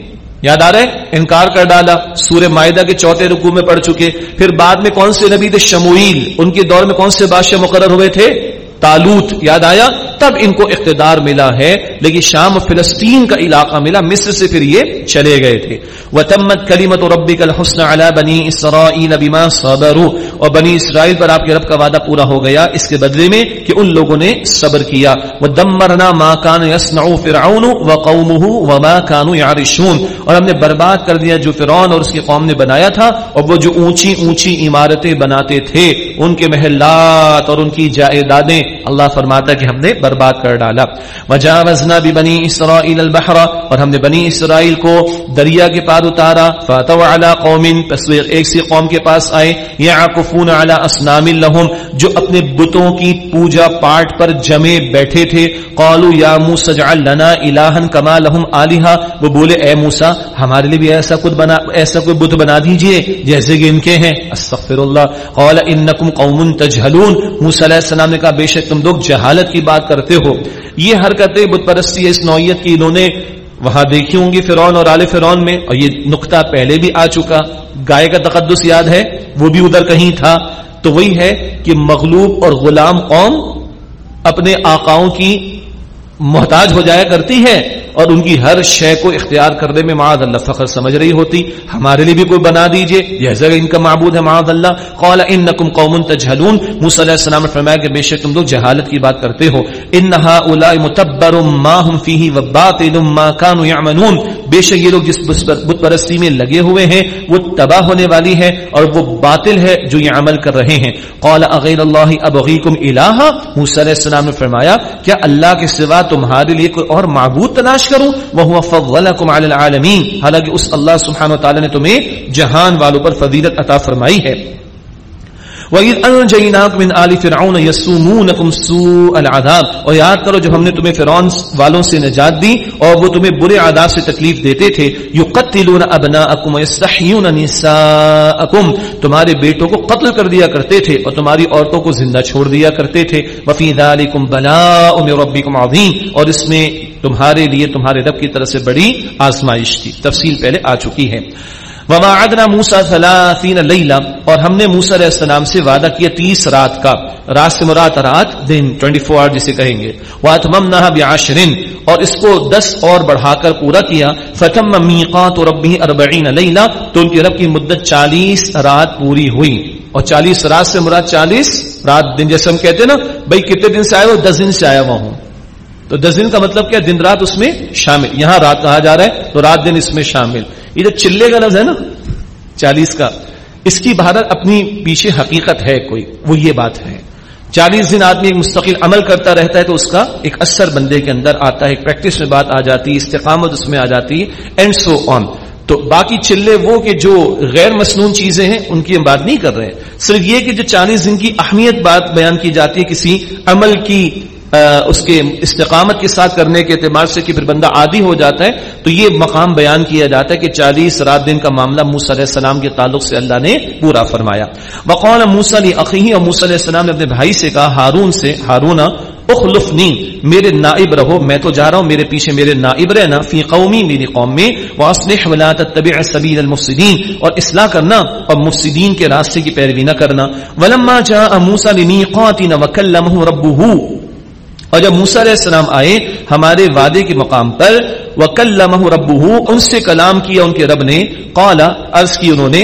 یاد آ رہے انکار کر ڈالا۔ سورہ معاہدہ کے چوتھے رکوع میں پڑ چکے۔ پھر بعد میں کون سے نبی تھے؟ شموئیل۔ ان کے دور میں کون سے بادشاہ مقرر ہوئے تھے؟ تالوت یاد آیا؟ تب ان کو اقتدار ملا ہے۔ لیکن شام و فلسطین کا علاقہ ملا، مصر سے پھر یہ چلے گئے تھے۔ وتمت کلیمت ربک الحسن علی بنی اسرائیل بما صبروا۔ اور بنی اسرائیل پر آپ کے رب کا وعدہ پورا ہو گیا اس کے بدلے میں کہ ان لوگوں نے صبر کیا۔ ودمرنا ما كان يصنع فرعون وقومه وما كانوا يعرشون۔ اور ہم نے برباد کر دیا جو فرعون اور اس کی قوم نے بنایا تھا، اور وہ جو اونچی اونچی عمارتیں بناتے تھے، ان کے محلات اور ان کی جائیدادیں، اللہ فرماتا کہ ہم نے برباد کر ڈالا۔ وجاوزنا ببنی اسرائیل البحر اور ہم نے بنی اسرائیل کو دریا کے پار اتارا۔ فاتو علی قوم، پس ایک سی قوم کے پاس آئے۔ یعکفون علی اصنام لهم، جو اپنے بتوں کی پوجا پاٹ پر جمے بیٹھے تھے۔ قالوا یا موسی اجعل لنا الہا کما لهم الہا وہ بولے، اے موسی، ہمارے لیے بھی ایسا کچھ بنا ایسا کوئی بت بنا دیجیے، جیسے کہ ان کے ہیں۔ استغفر اللہ۔ قال انکم قوم تجهلون۔ موسی علیہ السلام نے کہا، بے شک تم لوگ جہالت کی بات کر کرتے ہو۔ یہ حرکتیں بت پرستی اس نوعیت کی انہوں نے وہاں دیکھی ہوں گی فرعون اور آل فرعون میں۔ اور یہ نقطہ پہلے بھی آ چکا۔ گائے کا تقدس یاد ہے، وہ بھی ادھر کہیں تھا۔ تو وہی ہے کہ مغلوب اور غلام قوم اپنے آقاؤں کی محتاج ہو جایا کرتی ہے۔ اور ان کی ہر شے کو اختیار کرنے میں معاذ اللہ فخر سمجھ رہی ہوتی۔ ہمارے لیے بھی کوئی بنا دیجیے۔ جیسا کہ ان کا معبود ہے معاذ اللہ۔ قال انکم قوم تجهلون موسی علیہ السلام نے فرمایا کہ بے شک تم لوگ جہالت کی بات کرتے ہو۔ ان هؤلاء متبر ما هم فيه وباطل ما كانوا يعملون بے شک یہ لوگ جس بت پرستی میں لگے ہوئے ہیں، وہ تباہ ہونے والی ہے اور وہ باطل ہے جو یہ عمل کر رہے ہیں۔ قال اغیر اللہ ابغیکم الہ موسی علیہ السلام نے فرمایا، کیا اللہ کے سوا تمہارے لیے کوئی اور معبود تلاش کروں وہ فضلکم علی العالمین۔ حالانکہ اس اللہ سبحانہ و تعالی نے تمہیں جہان والوں پر فضیلت عطا فرمائی ہے۔ وَإِذْ أَنْجَيْنَاكُمْ مِنْ آلِ فِرْعَوْنَ يَسُومُونَكُمْ سُوءَ الْعَذَابِ اور یاد کرو جب ہم نے تمہیں فرعون والوں سے نجات دی اور وہ تمہیں برے عذاب سے تکلیف دیتے تھے، يُقَتِّلُونَ أَبْنَاءَكُمْ وَيَسْتَحْيُونَ نِسَاءَكُمْ۔ تمہارے بیٹوں کو قتل کر دیا کرتے تھے اور تمہاری عورتوں کو زندہ چھوڑ دیا کرتے تھے۔ وَفِي ذَلِكُمْ بَلَاءٌ مِنْ رَبِّكُمْ عَظِيمٌ۔ اور اس میں تمہارے لیے تمہارے رب کی طرف سے بڑی آزمائش تھی۔ تفصیل پہلے آ چکی ہے۔ وواعدنا موسى 30 ليله اور ہم نے موسی علیہ السلام سے وعدہ کیا 30 رات کا رات سے مراد رات، دن 24 آور جسے کہیں گے۔ واتممناها بعشر اور اس کو 10 اور بڑھا کر پورا کیا۔ فتم میقات ربه 40 ليله تو ان کی رب کی مدت 40 رات پوری ہوئی۔ اور 40 رات سے مراد 40 رات دن، جیسے ہم کہتے ہیں نا بھائی کتنے دن سے آئے ہو؟ 10 دن سے آیا ہوا ہوں۔ تو دس دن کا مطلب کیا؟ دن رات اس میں شامل۔ یہاں رات کہا جا رہا ہے، تو رات دن اس میں شامل۔ یہ جو چلے کا لفظ ہے نا، چالیس کا، اس کی بھارت اپنی پیچھے حقیقت ہے کوئی، وہ یہ بات ہے۔ چالیس دن آدمی ایک مستقل عمل کرتا رہتا ہے تو اس کا ایک اثر بندے کے اندر آتا ہے، ایک پریکٹس میں بات آ جاتی ہے، استقامت اس میں آ جاتی ہے اینڈ سو آن تو باقی چلے وہ کہ جو غیر مصنون چیزیں ہیں، ان کی ہم بات نہیں کر رہے۔ ہیں صرف یہ کہ جو چالیس دن کی اہمیت بات بیان کی جاتی ہے کسی عمل کی اس کے استقامت کے ساتھ کرنے کے اعتبار سے کہ پھر بندہ عادی ہو جاتا ہے، تو یہ مقام بیان کیا جاتا ہے کہ چالیس رات دن کا معاملہ موسی علیہ السلام کے تعلق سے اللہ نے پورا فرمایا۔ وقال موسی علی عقی اور موسی علیہ السلام نے اپنے بھائی سے کہا، ہارون سے ہارون اخلفنی، میرے نائب رہو، میں تو جا رہا ہوں، میرے پیچھے میرے نائب رہنا، فی قومی میری قوم میں واصلح ولا تتبع سبیل المفسدین، اور اصلاح کرنا اور مفسدین کے راستے کی پیروی نہ کرنا۔ ولما جاء موسی لمیقاتنا وکلمه ربه اور جب موسیٰ علیہ السلام آئے، ہمارے وعدے کے مقام پر وکلمہ ربہ ان سے کلام کیا ان کے رب نے۔ قالا عرض کی انہوں نے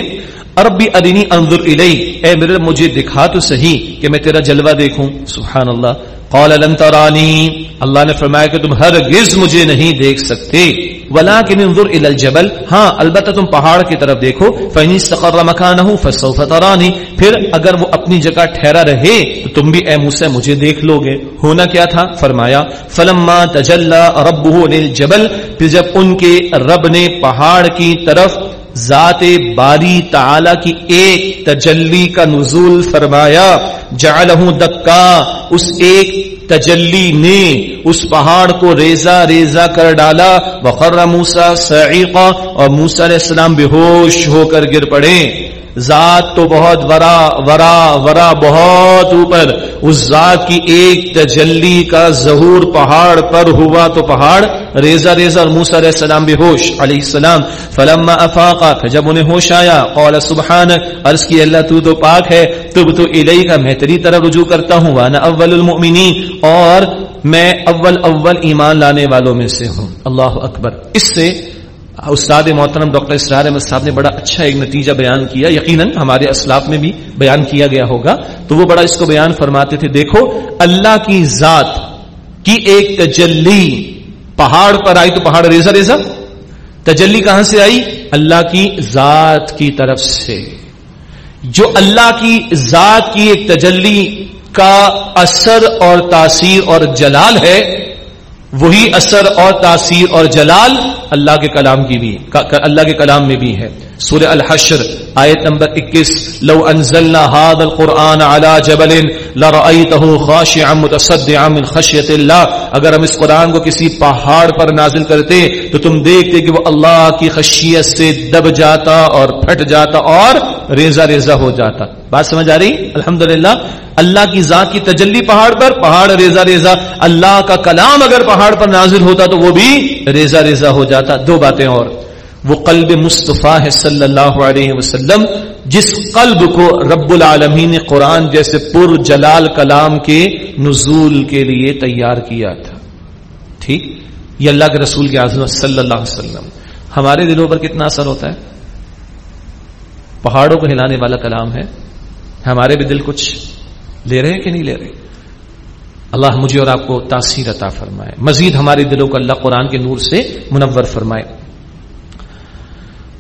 ربی ارینی انظر الی اے میرے مجھے دکھا تو صحیح کہ میں تیرا جلوہ دیکھوں۔ سبحان اللہ۔ قال لن ترانی۔ اللہ نے فرمایا کہ تم ہرگز مجھے نہیں دیکھ سکتے۔ ولكن انظر الى الجبل۔ ہاں البتہ تم پہاڑ کی طرف دیکھو۔ فإن استقر مكانه فسوف تراني پھر اگر وہ اپنی جگہ ٹھہرا رہے، تو تم بھی اے موسی مجھے دیکھ لو گے۔ ہونا کیا تھا؟ فرمایا، فلما تجلى ربه للجبل۔ پھر جب ان کے رب نے پہاڑ کی طرف ذات باری تعالی کی ایک تجلی کا نزول فرمایا جعلہ دکا، اس ایک تجلی نے اس پہاڑ کو ریزا ریزا کر ڈالا۔ وقر موسا سعیقہ اور موسا علیہ السلام بے ہوش ہو کر گر پڑے۔ ذات تو بہت ورا ورا ورا بہت اوپر، اس ذات کی ایک تجلی کا ظہور پہاڑ پر ہوا تو پہاڑ ریزا ریزا اور علیہ السلام بے ہوش، علیہ السلام، فلما افاقا، جب انہیں ہوش آیا قول سبحان عرض کی اللہ تو تو پاک ہے تب تو الہی کا میں تیری طرح رجوع کرتا ہوں، وانا اول المؤمنین، اور میں اول اول ایمان لانے والوں میں سے ہوں۔ اللہ اکبر۔ اس سے استاد محترم ڈاکٹر اسرار احمد صاحب نے بڑا اچھا ایک نتیجہ بیان کیا، یقیناً ہمارے اسلاف میں بھی بیان کیا گیا ہوگا۔ تو وہ بڑا اس کو بیان فرماتے تھے، دیکھو، اللہ کی ذات کی ایک تجلی، پہاڑ پر آئی تو پہاڑ ریزا ریزا تجلی کہاں سے آئی؟ اللہ کی ذات کی طرف سے۔ جو اللہ کی ذات کی ایک تجلی کا اثر اور تاثیر اور جلال ہے وہی اثر اور تاثیر اور جلال اللہ کے کلام کی بھی اللہ کے کلام میں بھی ہے۔ سورہ الحشر، آیت نمبر 21 لو انزلنا هذا القرآن على جبل لرأيته خاشعا متصدعا من خشیت اللہ۔ اگر ہم اس قرآن کو کسی پہاڑ پر نازل کرتے تو تم دیکھتے کہ وہ اللہ کی خشیت سے دب جاتا اور پھٹ جاتا اور ریزہ ریزہ ہو جاتا۔ بات سمجھ آ رہی؟ الحمدللہ، اللہ کی ذات کی تجلی پہاڑ پر، پہاڑ ریزا ریزا اللہ کا کلام اگر پہاڑ پر نازل ہوتا تو وہ بھی ریزا ریزا ہو جاتا۔ دو باتیں اور۔ وہ قلب مصطفیٰ ہے صلی اللہ علیہ وسلم، جس قلب کو رب العالمین نے قرآن جیسے پر جلال کلام کے نزول کے لیے تیار کیا تھا۔ ٹھیک؟ یہ اللہ کے رسول کے عظمت صلی اللہ علیہ وسلم۔ ہمارے دلوں پر کتنا اثر ہوتا ہے؟ پہاڑوں کو ہلانے والا کلام ہے ہمارے بھی دل کچھ لے رہے کہ نہیں لے رہے اللہ مجھے اور آپ کو تاثیر عطا فرمائے مزید ہمارے دلوں کو اللہ قرآن کے نور سے منور فرمائے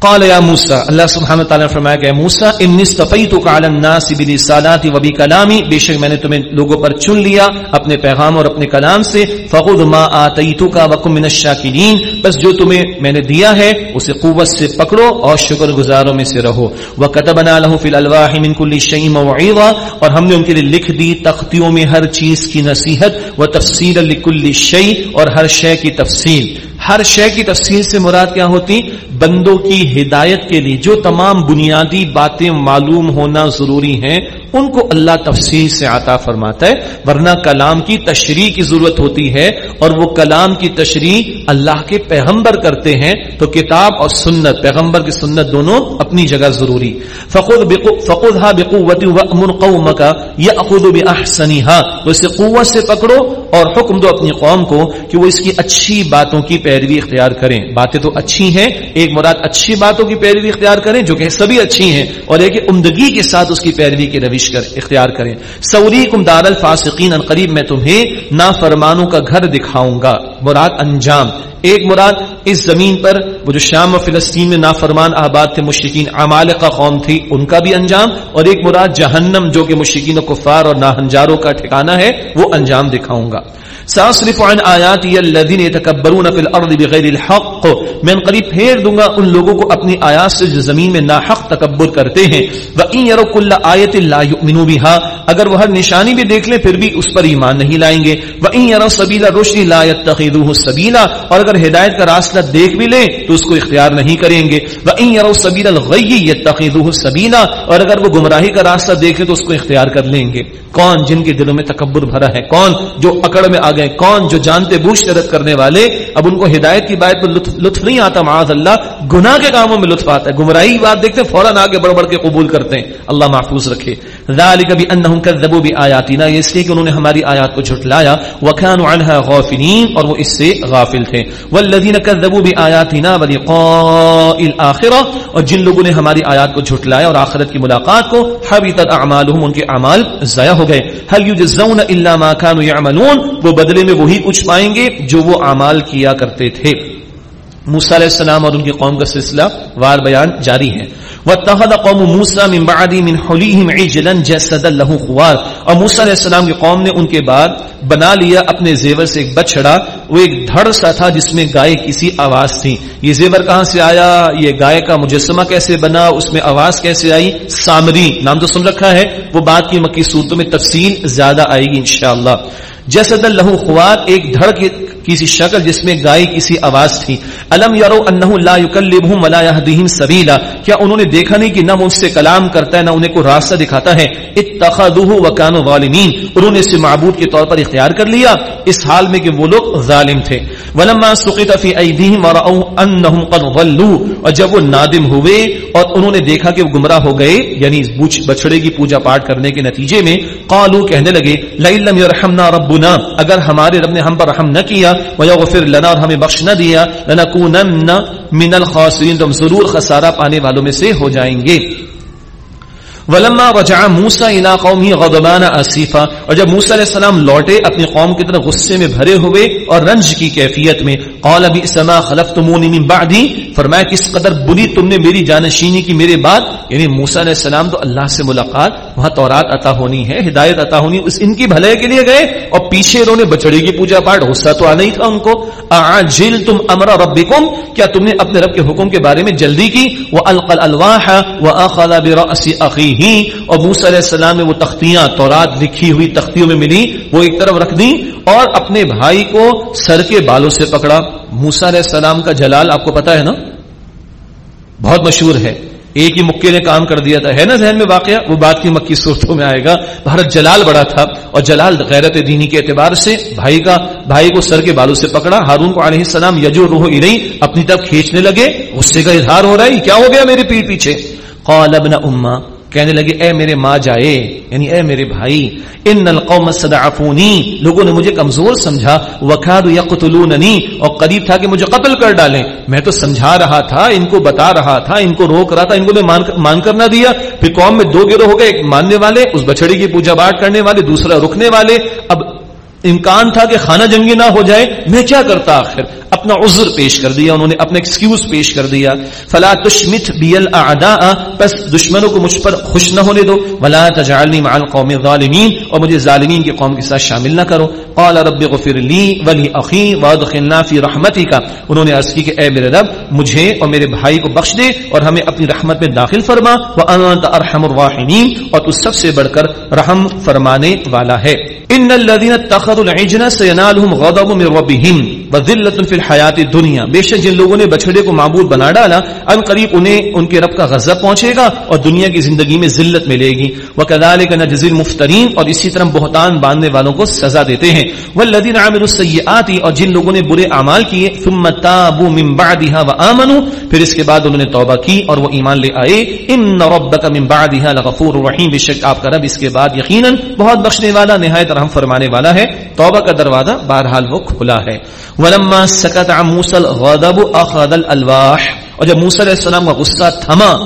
قال یا موسیٰ اللہ سبحانہ تعالیٰ نے فرمایا کہ موسیٰ انی استفیتک علی الناس بلساناتی و بکلامی، بے شک میں نے تمہیں لوگوں پر چن لیا اپنے پیغام اور اپنے کلام سے، فخذ ما آتیتک وکم من الشاکرین، بس جو تمہیں میں نے دیا ہے، اسے قوت سے پکڑو اور شکر گزاروں میں سے رہو۔ وکتبنا له فی الالواح من کل شیء موعظا اور ہم نے ان کے لیے لکھ دی تختیوں میں ہر چیز کی نصیحت و تفسیر لکل شیء، اور ہر شے کی تفصیل۔ ہر شے کی تفصیل سے مراد کیا ہوتی؟ بندوں کی ہدایت کے لیے، جو تمام بنیادی باتیں معلوم ہونا ضروری ہیں ان کو اللہ تفصیل سے عطا فرماتا ہے، ورنہ کلام کی تشریح کی ضرورت ہوتی ہے اور وہ کلام کی تشریح اللہ کے پیغمبر کرتے ہیں، تو کتاب اور سنت، پیغمبر کی سنت دونوں اپنی جگہ ضروری۔ فقود فقود ہا بقوت وامر قومک یاخذ باحسنها تو اسے قوت سے پکڑو اور حکم دو اپنی قوم کو کہ وہ اس کی اچھی باتوں کی پیروی اختیار کریں۔ باتیں تو اچھی ہیں، ایک مراد اچھی باتوں کی پیروی اختیار کریں جو کہ سبھی اچھی ہیں اور ایک عمدگی کے ساتھ اس کی پیروی کی روش پیش کر، اختیار کریں۔ سعودی کم دار الفاسقین قریب میں تمہیں نافرمانوں کا گھر دکھاؤں گا۔ مراد انجام۔ ایک مراد اس زمین پر، وہ جو شام و فلسطین میں نافرمان آباد تھے مشرقین امال کا قوم تھی، ان کا بھی انجام۔ اور ایک مراد جہنم، جو کہ مشرقین و کفار اور ناہنجاروں کا ٹھکانہ ہے، وہ انجام دکھاؤں گا۔ ساصرف عن آیاتی الذین یتکبرون فی الارض بغیر الحق. میں قریب پھیر دوں گا ان لوگوں کو اپنی آیات سے جو زمین میں ناحق تکبر کرتے ہیں. وَإِن يَرَوْا كُلَّ آیَةٍ لَا يُؤْمِنُوا بِهَا، اگر وہ ہر نشانی بھی دیکھ لیں، پھر بھی اس پر ایمان نہیں لائیں گے. وَإِن وہ سبیلا روشنی لا تقید سبیلا اور اگر ہدایت کا راستہ دیکھ بھی لیں، تو اس کو اختیار نہیں کریں گے. وَإِن وہ سبیلا الغی تقید سبیلا اور اگر وہ گمراہی کا راستہ دیکھ لیں تو اس کو اختیار کر لیں گے. کون جن کے دلوں میں تکبر بھرا ہے؟ کون جو اکڑ میں آ گئے کون جو جانتے بوجھ رد کرنے والے، اب ان کو ہدایت کی بات پر لطف نہیں آتا، معاذ اللہ، گناہ کے کاموں میں لطف آتا ہے۔ گمراہی بات دیکھتے فوراً آگے بڑھ بڑھ کے قبول کرتے ہیں۔ اللہ محفوظ رکھے۔ ذالک بانہم کذبوا بآیاتنا، یہ اس لیے کہ انہوں نے ہماری آیات کو جھٹلایا۔ وکانوا عنها غافلین اور وہ اس سے غافل تھے۔ والذین کذبوا بآیاتنا ولقاء الاخرہ اور جن لوگوں نے ہماری آیات کو جھٹلایا اور آخرت کی ملاقات کو، حبطت اعمالهم ان کے اعمال ضائع ہو گئے۔ هل یجزون الا ما كانوا يعملون؟ وہ بدلے میں وہی کچھ پائیں گے جو وہ اعمال کیا کرتے تھے۔ موسیٰ علیہ السلام اور ان کی قوم کا سلسلہ وار بیان جاری ہے۔ واتخذ قوم موسى من بعد من حليهم عجلا جسدا له خوار اور موسی علیہ السلام کی قوم نے ان کے بعد بنا لیا اپنے زیور سے ایک بچڑا وہ ایک دھڑ سا تھا جس میں گائے کسی آواز تھی۔ یہ زیور کہاں سے آیا؟ یہ گائے کا مجسمہ کیسے بنا؟ اس میں آواز کیسے آئی؟ سامری۔ نام تو سن رکھا ہے۔ وہ بات کی مکی صورتوں میں تفصیل زیادہ آئے گی انشاءاللہ۔ جسد اللہ خوار ایک دھڑ کسی شکل جس میں گائے کسی آواز تھی۔ الم یارو انہ لا یکلمہم ولا یہدیہم سبیلا۔ کیا انہوں نے دیکھا نہیں کہ نہ ان سے کلام کرتا ہے، نہ انہیں کو راستہ دکھاتا ہے؟ اتخذوہ وکانوا ظالمین۔ انہوں نے اسے معبود کے طور پر اختیار کر لیا۔ اس حال میں کہ وہ لوگ ظالم تھے۔ ولما سقط فی ایدیہم ورأوا انہم قد ضلوا اور جب وہ نادم ہوئے اور انہوں نے دیکھا کہ وہ گمراہ ہو گئے یعنی بچڑے کی پوجا پاٹ کرنے کے نتیجے میں قالو کہنے لگے، لئن لم يرحمنا ربنا۔ اگر ہمارے رب نے ہم پر رحم نہ کیا ویغفر لنا اور ہمیں بخش نہ دیا، لنکونن من الخاسرین۔ تو ہم ضرور خسارہ پانے والوں میں سے ہو جائیں گے۔ ولما رجع موسى الى قومه غضبان اسفا اور جب موسی علیہ السلام لوٹے اپنی قوم کی طرف غصے میں بھرے ہوئے اور رنج کی کیفیت میں، قال بئس ما خلفتموني من بعدي فرمایا کس قدر بری تم نے میری جانشینی کی میرے بعد؟ یعنی موسی علیہ السلام تو اللہ سے ملاقات، وہاں تورات عطا ہونی ہے، ہدایت عطا ہونی، اس ان کی بھلائی کے لیے گئے، اور پیچھے انہوں نے بچڑے کی پوجا پاٹ غصہ تو آنا ہی تھا ان کو۔ اعجل تم امر ربکم، کیا تم نے اپنے رب کے حکم کے بارے میں جلدی کی؟ والقى الالواح واخذ براس اخيه ہی اور موسیٰ علیہ السلام نے وہ تختیاں، تورات لکھی ہوئی تختیوں میں ملی، وہ ایک طرف رکھ دی اور اپنے بھائی کو سر کے بالوں سے پکڑا۔ موسیٰ علیہ السلام کا جلال آپ کو پتا ہے نا؟ بہت مشہور ہے۔ ایک ہی مکے نے کام کر دیا تھا۔ ہے نا ذہن میں واقعہ؟ وہ بات کی مکی صورتوں میں آئے گا۔ بھارت جلال بڑا تھا اور جلال غیرت دینی کے اعتبار سے بھائی کا، بھائی کو سر کے بالوں سے پکڑا۔ ہارون کو علیہ السلام یجو روح ارئی اپنی طرف کھینچنے لگے۔ غصے کا اظہار ہو رہا ہے۔ کیا ہو گیا میرے پیٹ پیچھے؟ قال ابن اما کہنے لگے، اے میرے ماں جائے یعنی اے میرے بھائی، ان القوم صدعفونی لوگوں نے مجھے کمزور سمجھا وکاد یقتلوننی اور قریب تھا کہ مجھے قتل کر ڈالیں۔ میں تو سمجھا رہا تھا، ان کو بتا رہا تھا، ان کو روک رہا تھا، ان کو میں مان کر نہ دیا۔ پھر قوم میں دو گروہ ہو گئے، ایک ماننے والے، اس بچڑی کی پوجا پاٹ کرنے والے، دوسرا رکنے والے۔ اب امکان تھا کہ خانہ جنگی نہ ہو جائے، میں کیا کرتا آخر؟ اپنا عذر پیش کر دیا، انہوں نے اپنا ایکسکیوز پیش کر دیا۔ فلا تشمت بی الاعداء پس دشمنوں کو مجھ پر خوش نہ ہونے دو۔ ولا تجعلنی مع القوم الظالمین اور مجھے ظالمین کی قوم کے ساتھ شامل نہ کرو۔ قال رب اغفر لی ولی اخی وادخلنا فی رحمتک انہوں نے عرض کی کہ اے میرے رب، مجھے اور میرے بھائی کو بخش دے اور ہمیں اپنی رحمت میں داخل فرما۔ وانت ارحم الراحمین اور تو سب سے بڑھ کر رحم فرمانے والا ہے۔ ان الذين اتخذوا العجل سينالهم غضب من ربهم وذلة في الحیات دنیا بے شک جن لوگوں نے بچڑے کو معبود بنا ڈالا ان قریب انہیں ان کے رب کا غضب پہنچے گا اور دنیا کی زندگی میں ذلت ملے گی وكذلك نجزي المفترين اور اسی طرح بہتان باندھنے والوں کو سزا دیتے ہیں والذین عملوا السیئات اور جن لوگوں نے برے اعمال کیے ثم تابوا من بعدها وامنوا پھر اس کے بعد انہوں نے توبہ کی اور وہ ایمان لے آئے ان ربک من بعدها لغفور رحیم بے شک آپ کا رب اس کے بعد یقینا بہت بخشنے والا نہایت رحم فرمانے والا ہے، توبہ کا دروازہ بہرحال وہ کھلا ہے۔ ولما سکت عن موسی الغضب اخذ الالواح اور جب موسی علیہ السلام کا غصہ تھما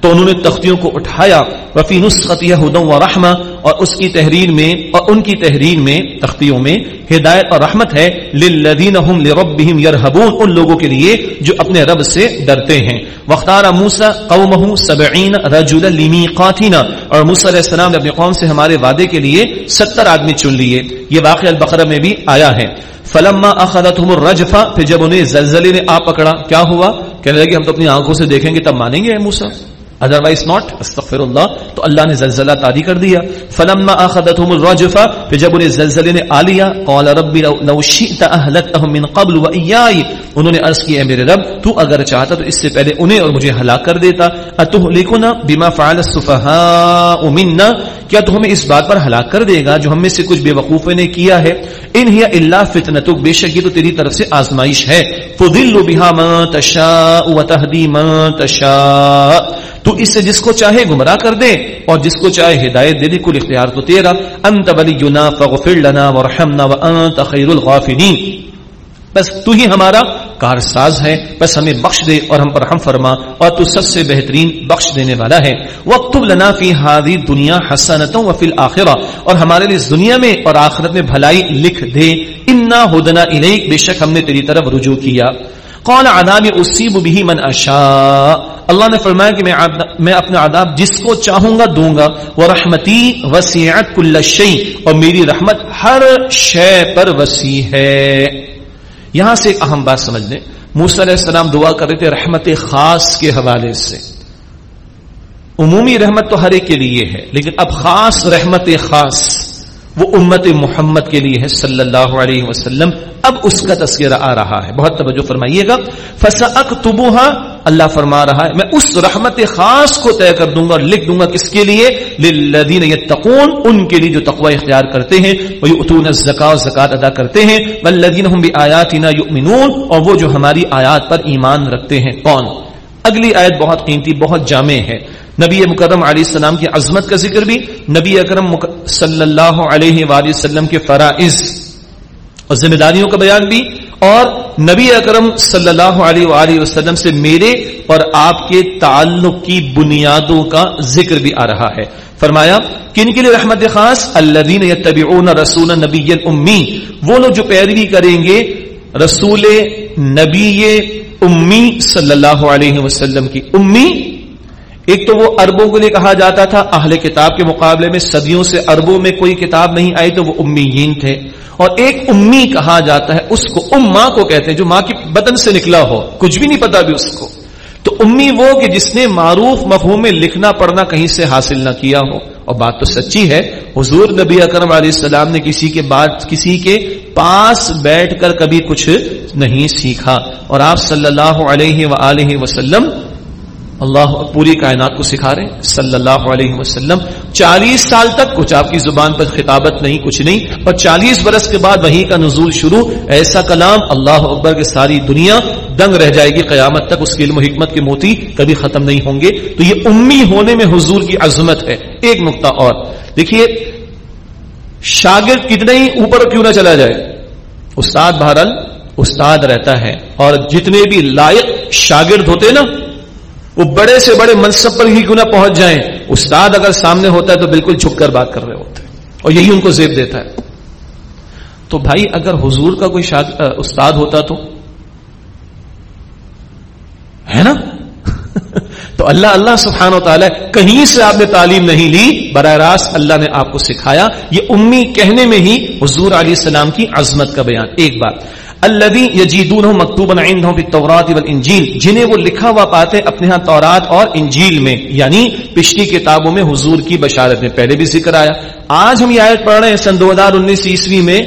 تو انہوں نے تختیوں کو اٹھایا، وفی نسخت ہدم و رحمہ، اور اس کی تحریر میں، اور ان کی تحریر میں، تختیوں میں ہدایت اور رحمت ہے، للذین هم لربهم يرهبون ان لوگوں کے لیے جو اپنے رب سے ڈرتے ہیں۔ وختار موسی قومه 70 رجلا لمیقاتنا، اور موسی علیہ السلام نے اپنی قوم سے ہمارے وعدے کے لیے 70 آدمی چن لیے۔ یہ واقعہ البقرہ میں بھی آیا ہے۔ فلما اخذتهم الرجفه پھر جب انہیں زلزلے نے آ پکڑا، کیا ہوا؟ کہنے لگے، ہم تو اپنی آنکھوں سے دیکھیں گے، تب مانیں گے موسی۔ ادروائز ناٹ استغفر اللہ تو اللہ نے زلزلہ تاری کر دیا. فلما اخذتهم الرجفه پھر جب انہیں زلزلے نے آ لیا، قال رب لو شئت اهلكتهم من قبل واياي انہوں نے عرض کیا میرے رب، تو اگر چاہتا تو اس سے پہلے انہیں اور مجھے ہلاک کر دیتا. اتهلكنا بما فعل السفهاء منا، کیا تو ہمیں اس بات پر ہلاک کر دے گا جو ہم میں سے کچھ بے وقوفوں نے کیا ہے؟ ان ہی الا فتنتک، بے شک یہ تو تیری طرف سے آزمائش ہے. تضل بها من تشاء وتهدي من تشاء تو اس سے جس کو چاہے گمراہ کر دے اور جس کو چاہے ہدایت دے دے کل اختیار تو تیرا۔ انت ولینا فغفر لنا ورحمنا وانت خیر الغافرین بس تو ہی ہمارا کارساز ہے، بس ہمیں بخش دے اور ہم پر ہم فرما۔ اور تو سب سے بہترین بخش دینے والا ہے۔ وقت لنا فی ہادی دنیا حسنتوں و فی الآخرہ اور ہمارے لیے اس دنیا میں اور آخرت میں بھلائی لکھ دے۔ انا ہدنا الیک۔ بے شک ہم نے تیری طرف رجوع کیا۔ قال عذاب اصیب به من اشاء اللہ نے فرمایا کہ میں میں اپنا عذاب جس کو چاہوں گا دوں گا. ورحمتی وسعت كل شيء. اور میری رحمت ہر شے پر وسیع ہے. یہاں سے ایک اہم بات سمجھ لیں. موسی علیہ السلام دعا کر رہے تھے رحمت خاص کے حوالے سے. عمومی رحمت تو ہر ایک کے لیے ہے، لیکن اب خاص رحمت خاص وہ امت محمد کے لیے ہے صلی اللہ علیہ وسلم۔ اب اس کا تذکرہ آ رہا ہے۔ بہت توجہ فرمائیے گا۔ فسأک تبوہا اللہ فرما رہا ہے، میں اس رحمت خاص کو طے کر دوں گا اور لکھ دوں گا کس کے لیے؟ للذین یتقون ان کے لیے جو تقوی اختیار کرتے ہیں وہ یؤتون الزکاۃ زکات ادا کرتے ہیں۔ والذین هم بآیاتنا یؤمنون اور وہ جو ہماری آیات پر ایمان رکھتے ہیں، کون؟ اگلی آیت بہت قیمتی، بہت جامع ہے۔ نبی مکرم علیہ السلام کی عظمت کا ذکر بھی نبی اکرم صلی اللہ علیہ وآلہ وسلم کے فرائض اور ذمہ داریوں کا بیان بھی اور نبی اکرم صلی اللہ علیہ وآلہ وسلم سے میرے اور آپ کے تعلق کی بنیادوں کا ذکر بھی آ رہا ہے۔ فرمایا کن کے لیے رحمت خاص الذین یتبعون رسول نبی امی وہ لوگ جو پیروی کریں گے رسول نبی امی صلی اللہ علیہ وسلم کی امی ایک تو وہ اربوں کے لیے کہا جاتا تھا، اہل کتاب کے مقابلے میں صدیوں سے اربوں میں کوئی کتاب نہیں آئی تو وہ امیین تھے۔ اور ایک امی کہا جاتا ہے، اس کو ام ماں کو کہتے ہیں، جو ماں کی بدن سے نکلا ہو، کچھ بھی نہیں پتا بھی اس کو۔ تو امی وہ کہ جس نے معروف مفہوم میں لکھنا، پڑھنا، کہیں سے حاصل نہ کیا ہو۔ اور بات تو سچی ہے، حضور نبی اکرم علیہ السلام نے کسی کے بعد، کسی کے پاس بیٹھ کر کبھی کچھ نہیں سیکھا۔ اور آپ صلی اللہ علیہ وآلہ وسلم اللہ پوری کائنات کو سکھا رہے صلی اللہ علیہ وسلم، چالیس سال تک کچھ آپ کی زبان پر خطابت نہیں، کچھ نہیں۔ اور چالیس برس کے بعد وہیں کا نزول شروع، ایسا کلام اللہ اکبر کے ساری دنیا دنگ رہ جائے گی۔ قیامت تک اس کی علم و حکمت کے موتی کبھی ختم نہیں ہوں گے۔ تو یہ امی ہونے میں حضور کی عظمت ہے۔ ایک نقطہ اور۔ دیکھیے، شاگرد کتنے ہی اوپر کیوں نہ چلا جائے۔ استاد بہرحال، استاد رہتا ہے۔ اور جتنے بھی لائق شاگرد ہوتے نا وہ بڑے سے بڑے منصب پر ہی کیوں نہ پہنچ جائیں؟ استاد اگر سامنے ہوتا ہے تو بالکل جھک کر بات کر رہے ہوتے ہیں اور یہی ان کو زیب دیتا ہے۔ تو بھائی اگر حضور کا کوئی استاد ہوتا تو؟ ہے نا؟ تو اللہ اللہ سبحانہ و تعالی کہیں سے آپ نے تعلیم نہیں لی؟ براہ راست اللہ نے آپ کو سکھایا۔ یہ امی کہنے میں ہی حضور علیہ السلام کی عظمت کا بیان۔ ایک بات۔ الذي يجدونه مكتوبا عندهم في التوراة والانجيل جنہیں وہ لکھا ہوا پاتے اپنے ہاں تورات اور انجیل میں یعنی پچھلی کتابوں میں حضور کی بشارت میں، پہلے بھی ذکر آیا۔ آج ہم یہ آیت پڑھ رہے ہیں سن دو ہزار انیس عیسوی میں،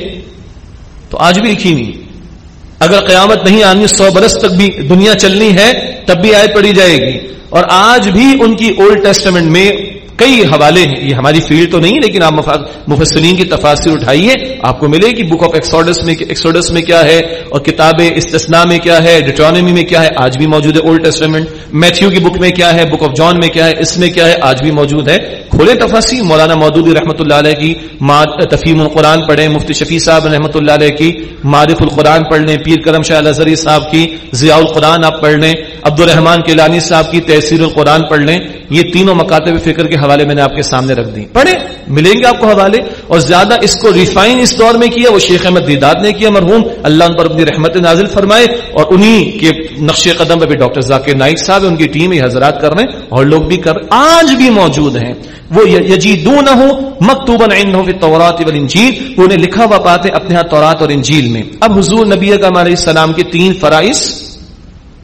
تو آج بھی لکھی نہیں۔ اگر قیامت نہیں آنی، سو برس تک بھی دنیا چلنی ہے، تب بھی آیت پڑھی جائے گی۔ اور آج بھی ان کی اولڈ ٹیسٹمنٹ میں کئی حوالے ہیں۔ یہ ہماری فیلڈ تو نہیں، لیکن آپ مفسرین کی تفاصر اٹھائیے۔ آپ کو ملے گی بک آف ایکسوڈس میں ایکسوڈس میں کیا ہے، اور کتاب استثنا میں کیا ہے ڈیٹرانمی میں کیا ہے، آج بھی موجود ہے اولڈ ٹیسٹمنٹ میتھیو کی بک میں کیا ہے بک آف جان میں کیا ہے، اس میں کیا ہے، آج بھی موجود ہے۔ کھولے تفاصی مولانا مودودی رحمۃ اللہ علیہ کی تفیم القرآن پڑھیں، مفتی شفیع صاحب رحمۃ اللہ علیہ کی معرف القرآن پڑھ لیں، پیر کرم شاہ الزری صاحب کی ضیاء القرآن آپ پڑھ لیں۔ عبد الرحمان کیلانی صاحب کی تحصیل القرآن پڑھ لیں، یہ تینوں مکاتب فکر کے حوالے میں نے آپ کے سامنے رکھ دی پڑھیں، ملیں گے آپ کو حوالے، اور زیادہ اس کو ریفائن اس دور میں کیا، وہ شیخ احمد دیداد نے کیا، مرحوم اللہ ان پر اپنی رحمت نازل فرمائے، اور انہی کے نقش قدم پہ بھی ڈاکٹر ذاکر نائک صاحب ان کی ٹیم یہ حضرات کر رہے ہیں، اور لوگ بھی کر آج بھی موجود ہیں۔ وہ یجیدون ہو مکتوبن عندهم في التوراۃ والانجیل، وہ انہیں لکھا ہوا پاتے اپنے ہاں تورات اور انجیل میں۔ اب حضور نبی کا علیہ السلام کے تین فرائض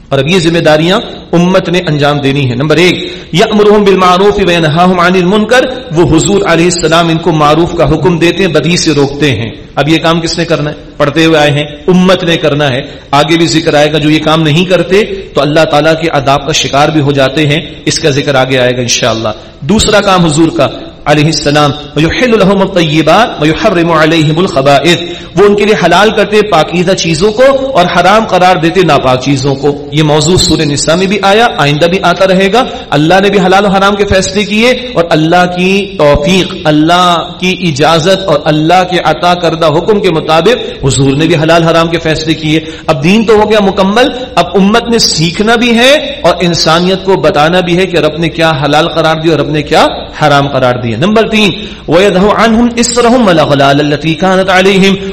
اور اب یہ ذمہ داریاں امت نے انجام دینی ہے نمبر ایک یا امرحم بالمعروف عن المنکر، وہ حضور علیہ السلام ان کو معروف کا حکم دیتے ہیں، بدی سے روکتے ہیں۔ اب یہ کام کس نے کرنا ہے؟ پڑھتے ہوئے آئے ہیں۔ امت نے کرنا ہے۔ آگے بھی ذکر آئے گا جو یہ کام نہیں کرتے، تو اللہ تعالیٰ کے عذاب کا شکار بھی ہو جاتے ہیں۔ اس کا ذکر آگے آئے گا انشاءاللہ۔ دوسرا کام حضور کا علیہ السلام، ويحل لهم الطيبات، ويحرم عليهم الخبائث۔ وہ ان کے لیے حلال کرتے پاکیزہ چیزوں کو اور حرام قرار دیتے ناپاک چیزوں کو۔ یہ موضوع سورہ نساء میں بھی آیا، آئندہ بھی آتا رہے گا۔ اللہ نے بھی حلال و حرام کے فیصلے کیے اور اللہ کی توفیق، اللہ کی اجازت اور اللہ کے عطا کردہ حکم کے مطابق حضور نے بھی حلال حرام کے فیصلے کیے۔ اب دین تو ہو گیا مکمل، اب امت نے سیکھنا بھی ہے اور انسانیت کو بتانا بھی ہے کہ رب نے کیا حلال قرار دیا اور رب نے کیا حرام قرار دیا نمبر تین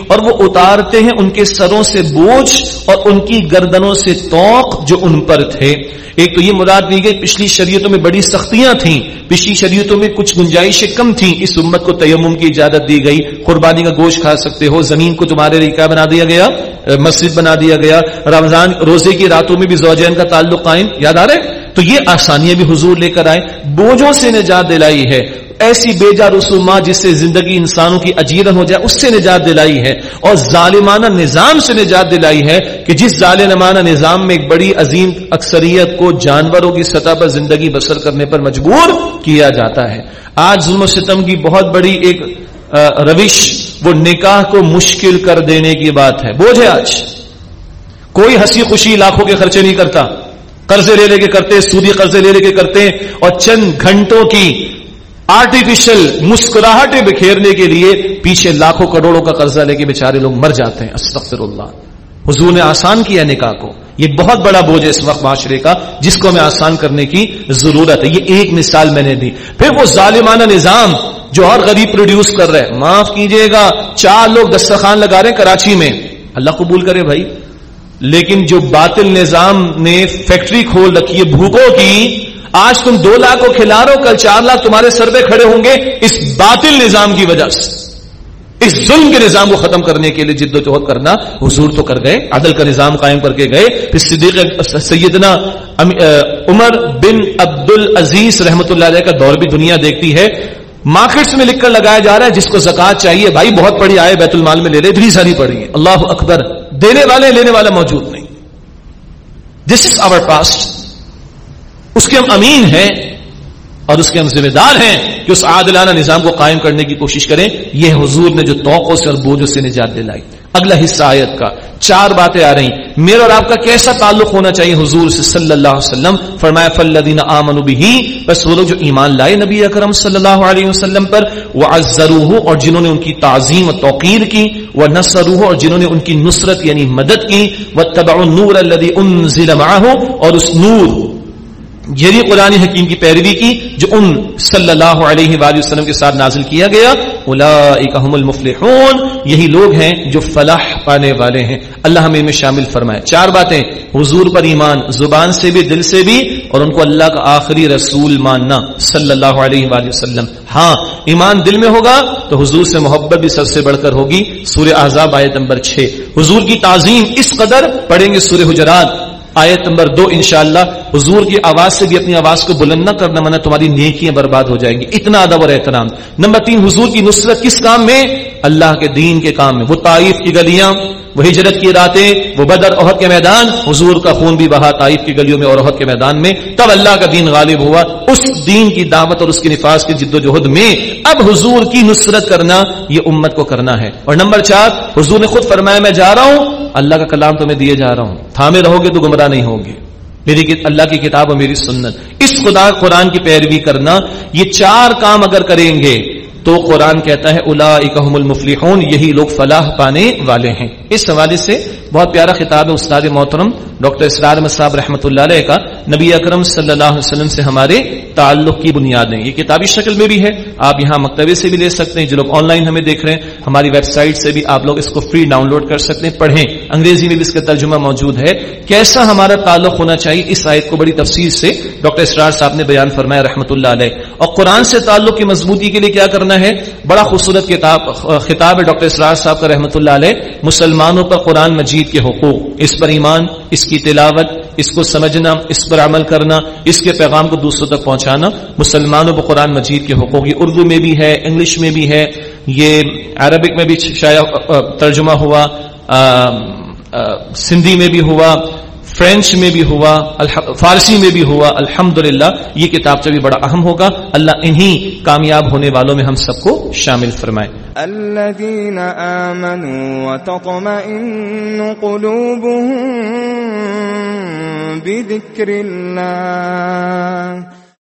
اور وہ اتارتے ہیں ان کے سروں سے بوجھ اور ان کی گردنوں سے توق جو ان پر تھے. ایک تو یہ مراد دی گئی پچھلی شریعتوں میں بڑی سختیاں تھیں. پچھلی شریعتوں میں کچھ گنجائشیں کم تھیں. اس امت کو تیمم کی اجازت دی گئی. قربانی کا گوشت کھا سکتے ہو. زمین کو تمہارے لیے کیا بنا دیا گیا؟ مسجد بنا دیا گیا. رمضان روزے کی راتوں میں بھی زوجین کا تعلق قائم. یاد آ رہے تو یہ آسانیاں بھی حضور لے کر آئے. بوجھوں سے نجات دلائی ہے. ایسی بیجا رسومات جس سے زندگی انسانوں کی اجیرن ہو جائے، اس سے نجات دلائی ہے اور ظالمانہ نظام سے نجات دلائی ہے کہ جس ظالمانہ نظام میں ایک بڑی عظیم اکثریت کو جانوروں کی سطح پر زندگی بسر کرنے پر مجبور کیا جاتا ہے۔ آج ظلم و ستم کی بہت بڑی ایک روش، وہ نکاح کو مشکل کر دینے کی بات ہے۔ بوجھ ہے آج۔ کوئی ہنسی خوشی لاکھوں کے خرچے نہیں کرتا۔ قرضے لے لے کے کرتے، سودی قرضے لے لے کے کرتے اور چند گھنٹوں کی آرٹیفیشل مسکراہٹیں بکھیرنے کے لیے پیچھے لاکھوں کروڑوں کا قرضہ لے کے بیچارے لوگ مر جاتے ہیں استغفر اللہ حضور نے آسان کیا نکاح کو۔ یہ بہت بڑا بوجھ ہے اس وقت معاشرے کا، جس کو ہمیں آسان کرنے کی ضرورت ہے۔ یہ ایک مثال میں نے دی۔ پھر وہ ظالمانہ نظام جو اور غریب پروڈیوس کر رہے معاف کیجیے گا، چار لوگ دسترخوان لگا رہے ہیں کراچی میں۔ اللہ قبول کرے بھائی۔ لیکن جو باطل نظام نے فیکٹری کھول رکھی ہے، بھوکوں کی آج تم دو لاکھ کو کھلا رہے ہو کل چار لاکھ تمہارے سر پہ کھڑے ہوں گے اس باطل نظام کی وجہ سے۔ اس ظلم کے نظام کو ختم کرنے کے لیے جد و جہد کرنا، حضور تو کر گئے، عدل کا نظام قائم کر کے گئے۔ پھر صدیق سیدنا عمر بن عبد العزیز رحمت اللہ علیہ کا دور بھی دنیا دیکھتی ہے۔ مارکیٹس میں لکھ کر لگایا جا رہا ہے، جس کو زکات چاہیے، بھائی بہت پڑی آئے، بیت المال میں لے لے، اتنی ساری پڑی ہے اللہ اکبر، دینے والے، لینے والا موجود نہیں۔ دس از آور پاسٹ اس کے ہم امین ہیں اور اس کے ہم ذمہ دار ہیں کہ اس عادلانہ نظام کو قائم کرنے کی کوشش کریں۔ یہ حضور نے جو توقع سے اور بوجھوں سے نجات دلائی۔ اگلا حصہ آیت کا۔ چار باتیں آ رہی۔ میرا اور آپ کا کیسا تعلق ہونا چاہیے؟ حضور سے صلی اللہ علیہ وسلم فرمایا فلدین آمن بھی بس وہ لوگ جو ایمان لائے نبی اکرم صلی اللہ علیہ وسلم پر وہ اور جنہوں نے ان کی تعظیم و توقیر کی وہ نسروح اور جنہوں نے ان کی نصرت یعنی مدد کی وہ تبع نور اللہ ان اور اس نور یعنی قرآن حکیم کی پیروی کی جو ان صلی اللہ علیہ وآلہ وسلم کے ساتھ نازل کیا گیا۔ هم المفلحون، یہی لوگ ہیں جو فلاح پانے والے ہیں۔ اللہ ہمیں میں شامل فرمائے۔ چار باتیں۔ حضور پر ایمان، زبان سے بھی، دل سے بھی، اور ان کو اللہ کا آخری رسول ماننا صلی اللہ علیہ وآلہ وسلم۔ ہاں ایمان دل میں ہوگا تو حضور سے محبت بھی سب سے بڑھ کر ہوگی۔ سورہ احزاب آیت نمبر چھ۔ حضور کی تعظیم اس قدر، پڑھیں گے سورہ حجرات۔ آیت نمبر دو انشاءاللہ، حضور کی آواز سے بھی اپنی آواز کو بلند نہ کرنا منا تمہاری نیکیاں برباد ہو جائیں گی۔ اتنا ادب اور احترام۔ نمبر تین، حضور کی نصرت کس کام میں؟ اللہ کے دین کے کام میں۔ وہ تعریف کی گلیاں، وہ ہجرت کی راتیں، وہ بدر، عہد کے میدان۔ حضور کا خون بھی بہا تعریف کی گلیوں میں اور عہد کے میدان میں۔ تب اللہ کا دین غالب ہوا۔ اس دین کی دعوت اور اس کے نفاذ کی جد و جہد میں۔ اب حضور کی نصرت کرنا، یہ امت کو کرنا ہے۔ اور نمبر چار، حضور نے خود فرمایا، میں جا رہا ہوں، اللہ کا کلام تمہیں دیے جا رہا ہوں۔ تھامے رہو گے تو گمراہ نہیں ہوگے میری اللہ کی کتاب اور میری سنت۔ اس خدا قرآن کی پیروی کرنا، یہ چار کام اگر کریں گے، تو قرآن کہتا ہے الا اکم المفلحون، یہی لوگ فلاح پانے والے ہیں۔ اس حوالے سے بہت پیارا خطاب ہے استاد محترم ڈاکٹر اسرار صاحب رحمۃ اللہ علیہ کا۔ نبی اکرم صلی اللہ علیہ وسلم سے ہمارے تعلق کی بنیادیں یہ کتابی شکل میں بھی ہے۔ آپ یہاں مکتبے سے بھی لے سکتے ہیں۔ جو لوگ آن لائن ہمیں دیکھ رہے ہیں، ہماری ویب سائٹ سے بھی آپ لوگ اس کو فری ڈاؤن لوڈ کر سکتے ہیں۔ پڑھیں۔ انگریزی میں بھی اس کا ترجمہ موجود ہے۔ کیسا ہمارا تعلق ہونا چاہیے؟ اس آیت کو بڑی تفصیل سے ڈاکٹر اسرار صاحب نے بیان فرمایا رحمۃ اللہ علیہ۔ اور قرآن سے تعلق کی مضبوطی کے لیے کیا کرنا ہے؟ بڑا خوبصورت کتاب، خطاب ہے ڈاکٹر اسرار صاحب کا رحمۃ اللہ علیہ۔ مسلمان مسلمانوں پر قرآن مجید کے حقوق، اس پر ایمان، اس کی تلاوت، اس کو سمجھنا، اس پر عمل کرنا، اس کے پیغام کو دوسروں تک پہنچانا، مسلمانوں پر قرآن مجید کے حقوق، یہ اردو میں بھی ہے، انگلش میں بھی ہے، یہ عربک میں بھی شاید ترجمہ ہوا سندھی میں بھی ہوا فرینچ میں بھی ہوا فارسی میں بھی ہوا الحمد یہ کتاب سے بھی بڑا اہم ہوگا۔ اللہ انہی کامیاب ہونے والوں میں ہم سب کو شامل فرمائے۔ الذين آمنوا وتطمئن قلوبهم بذكر الله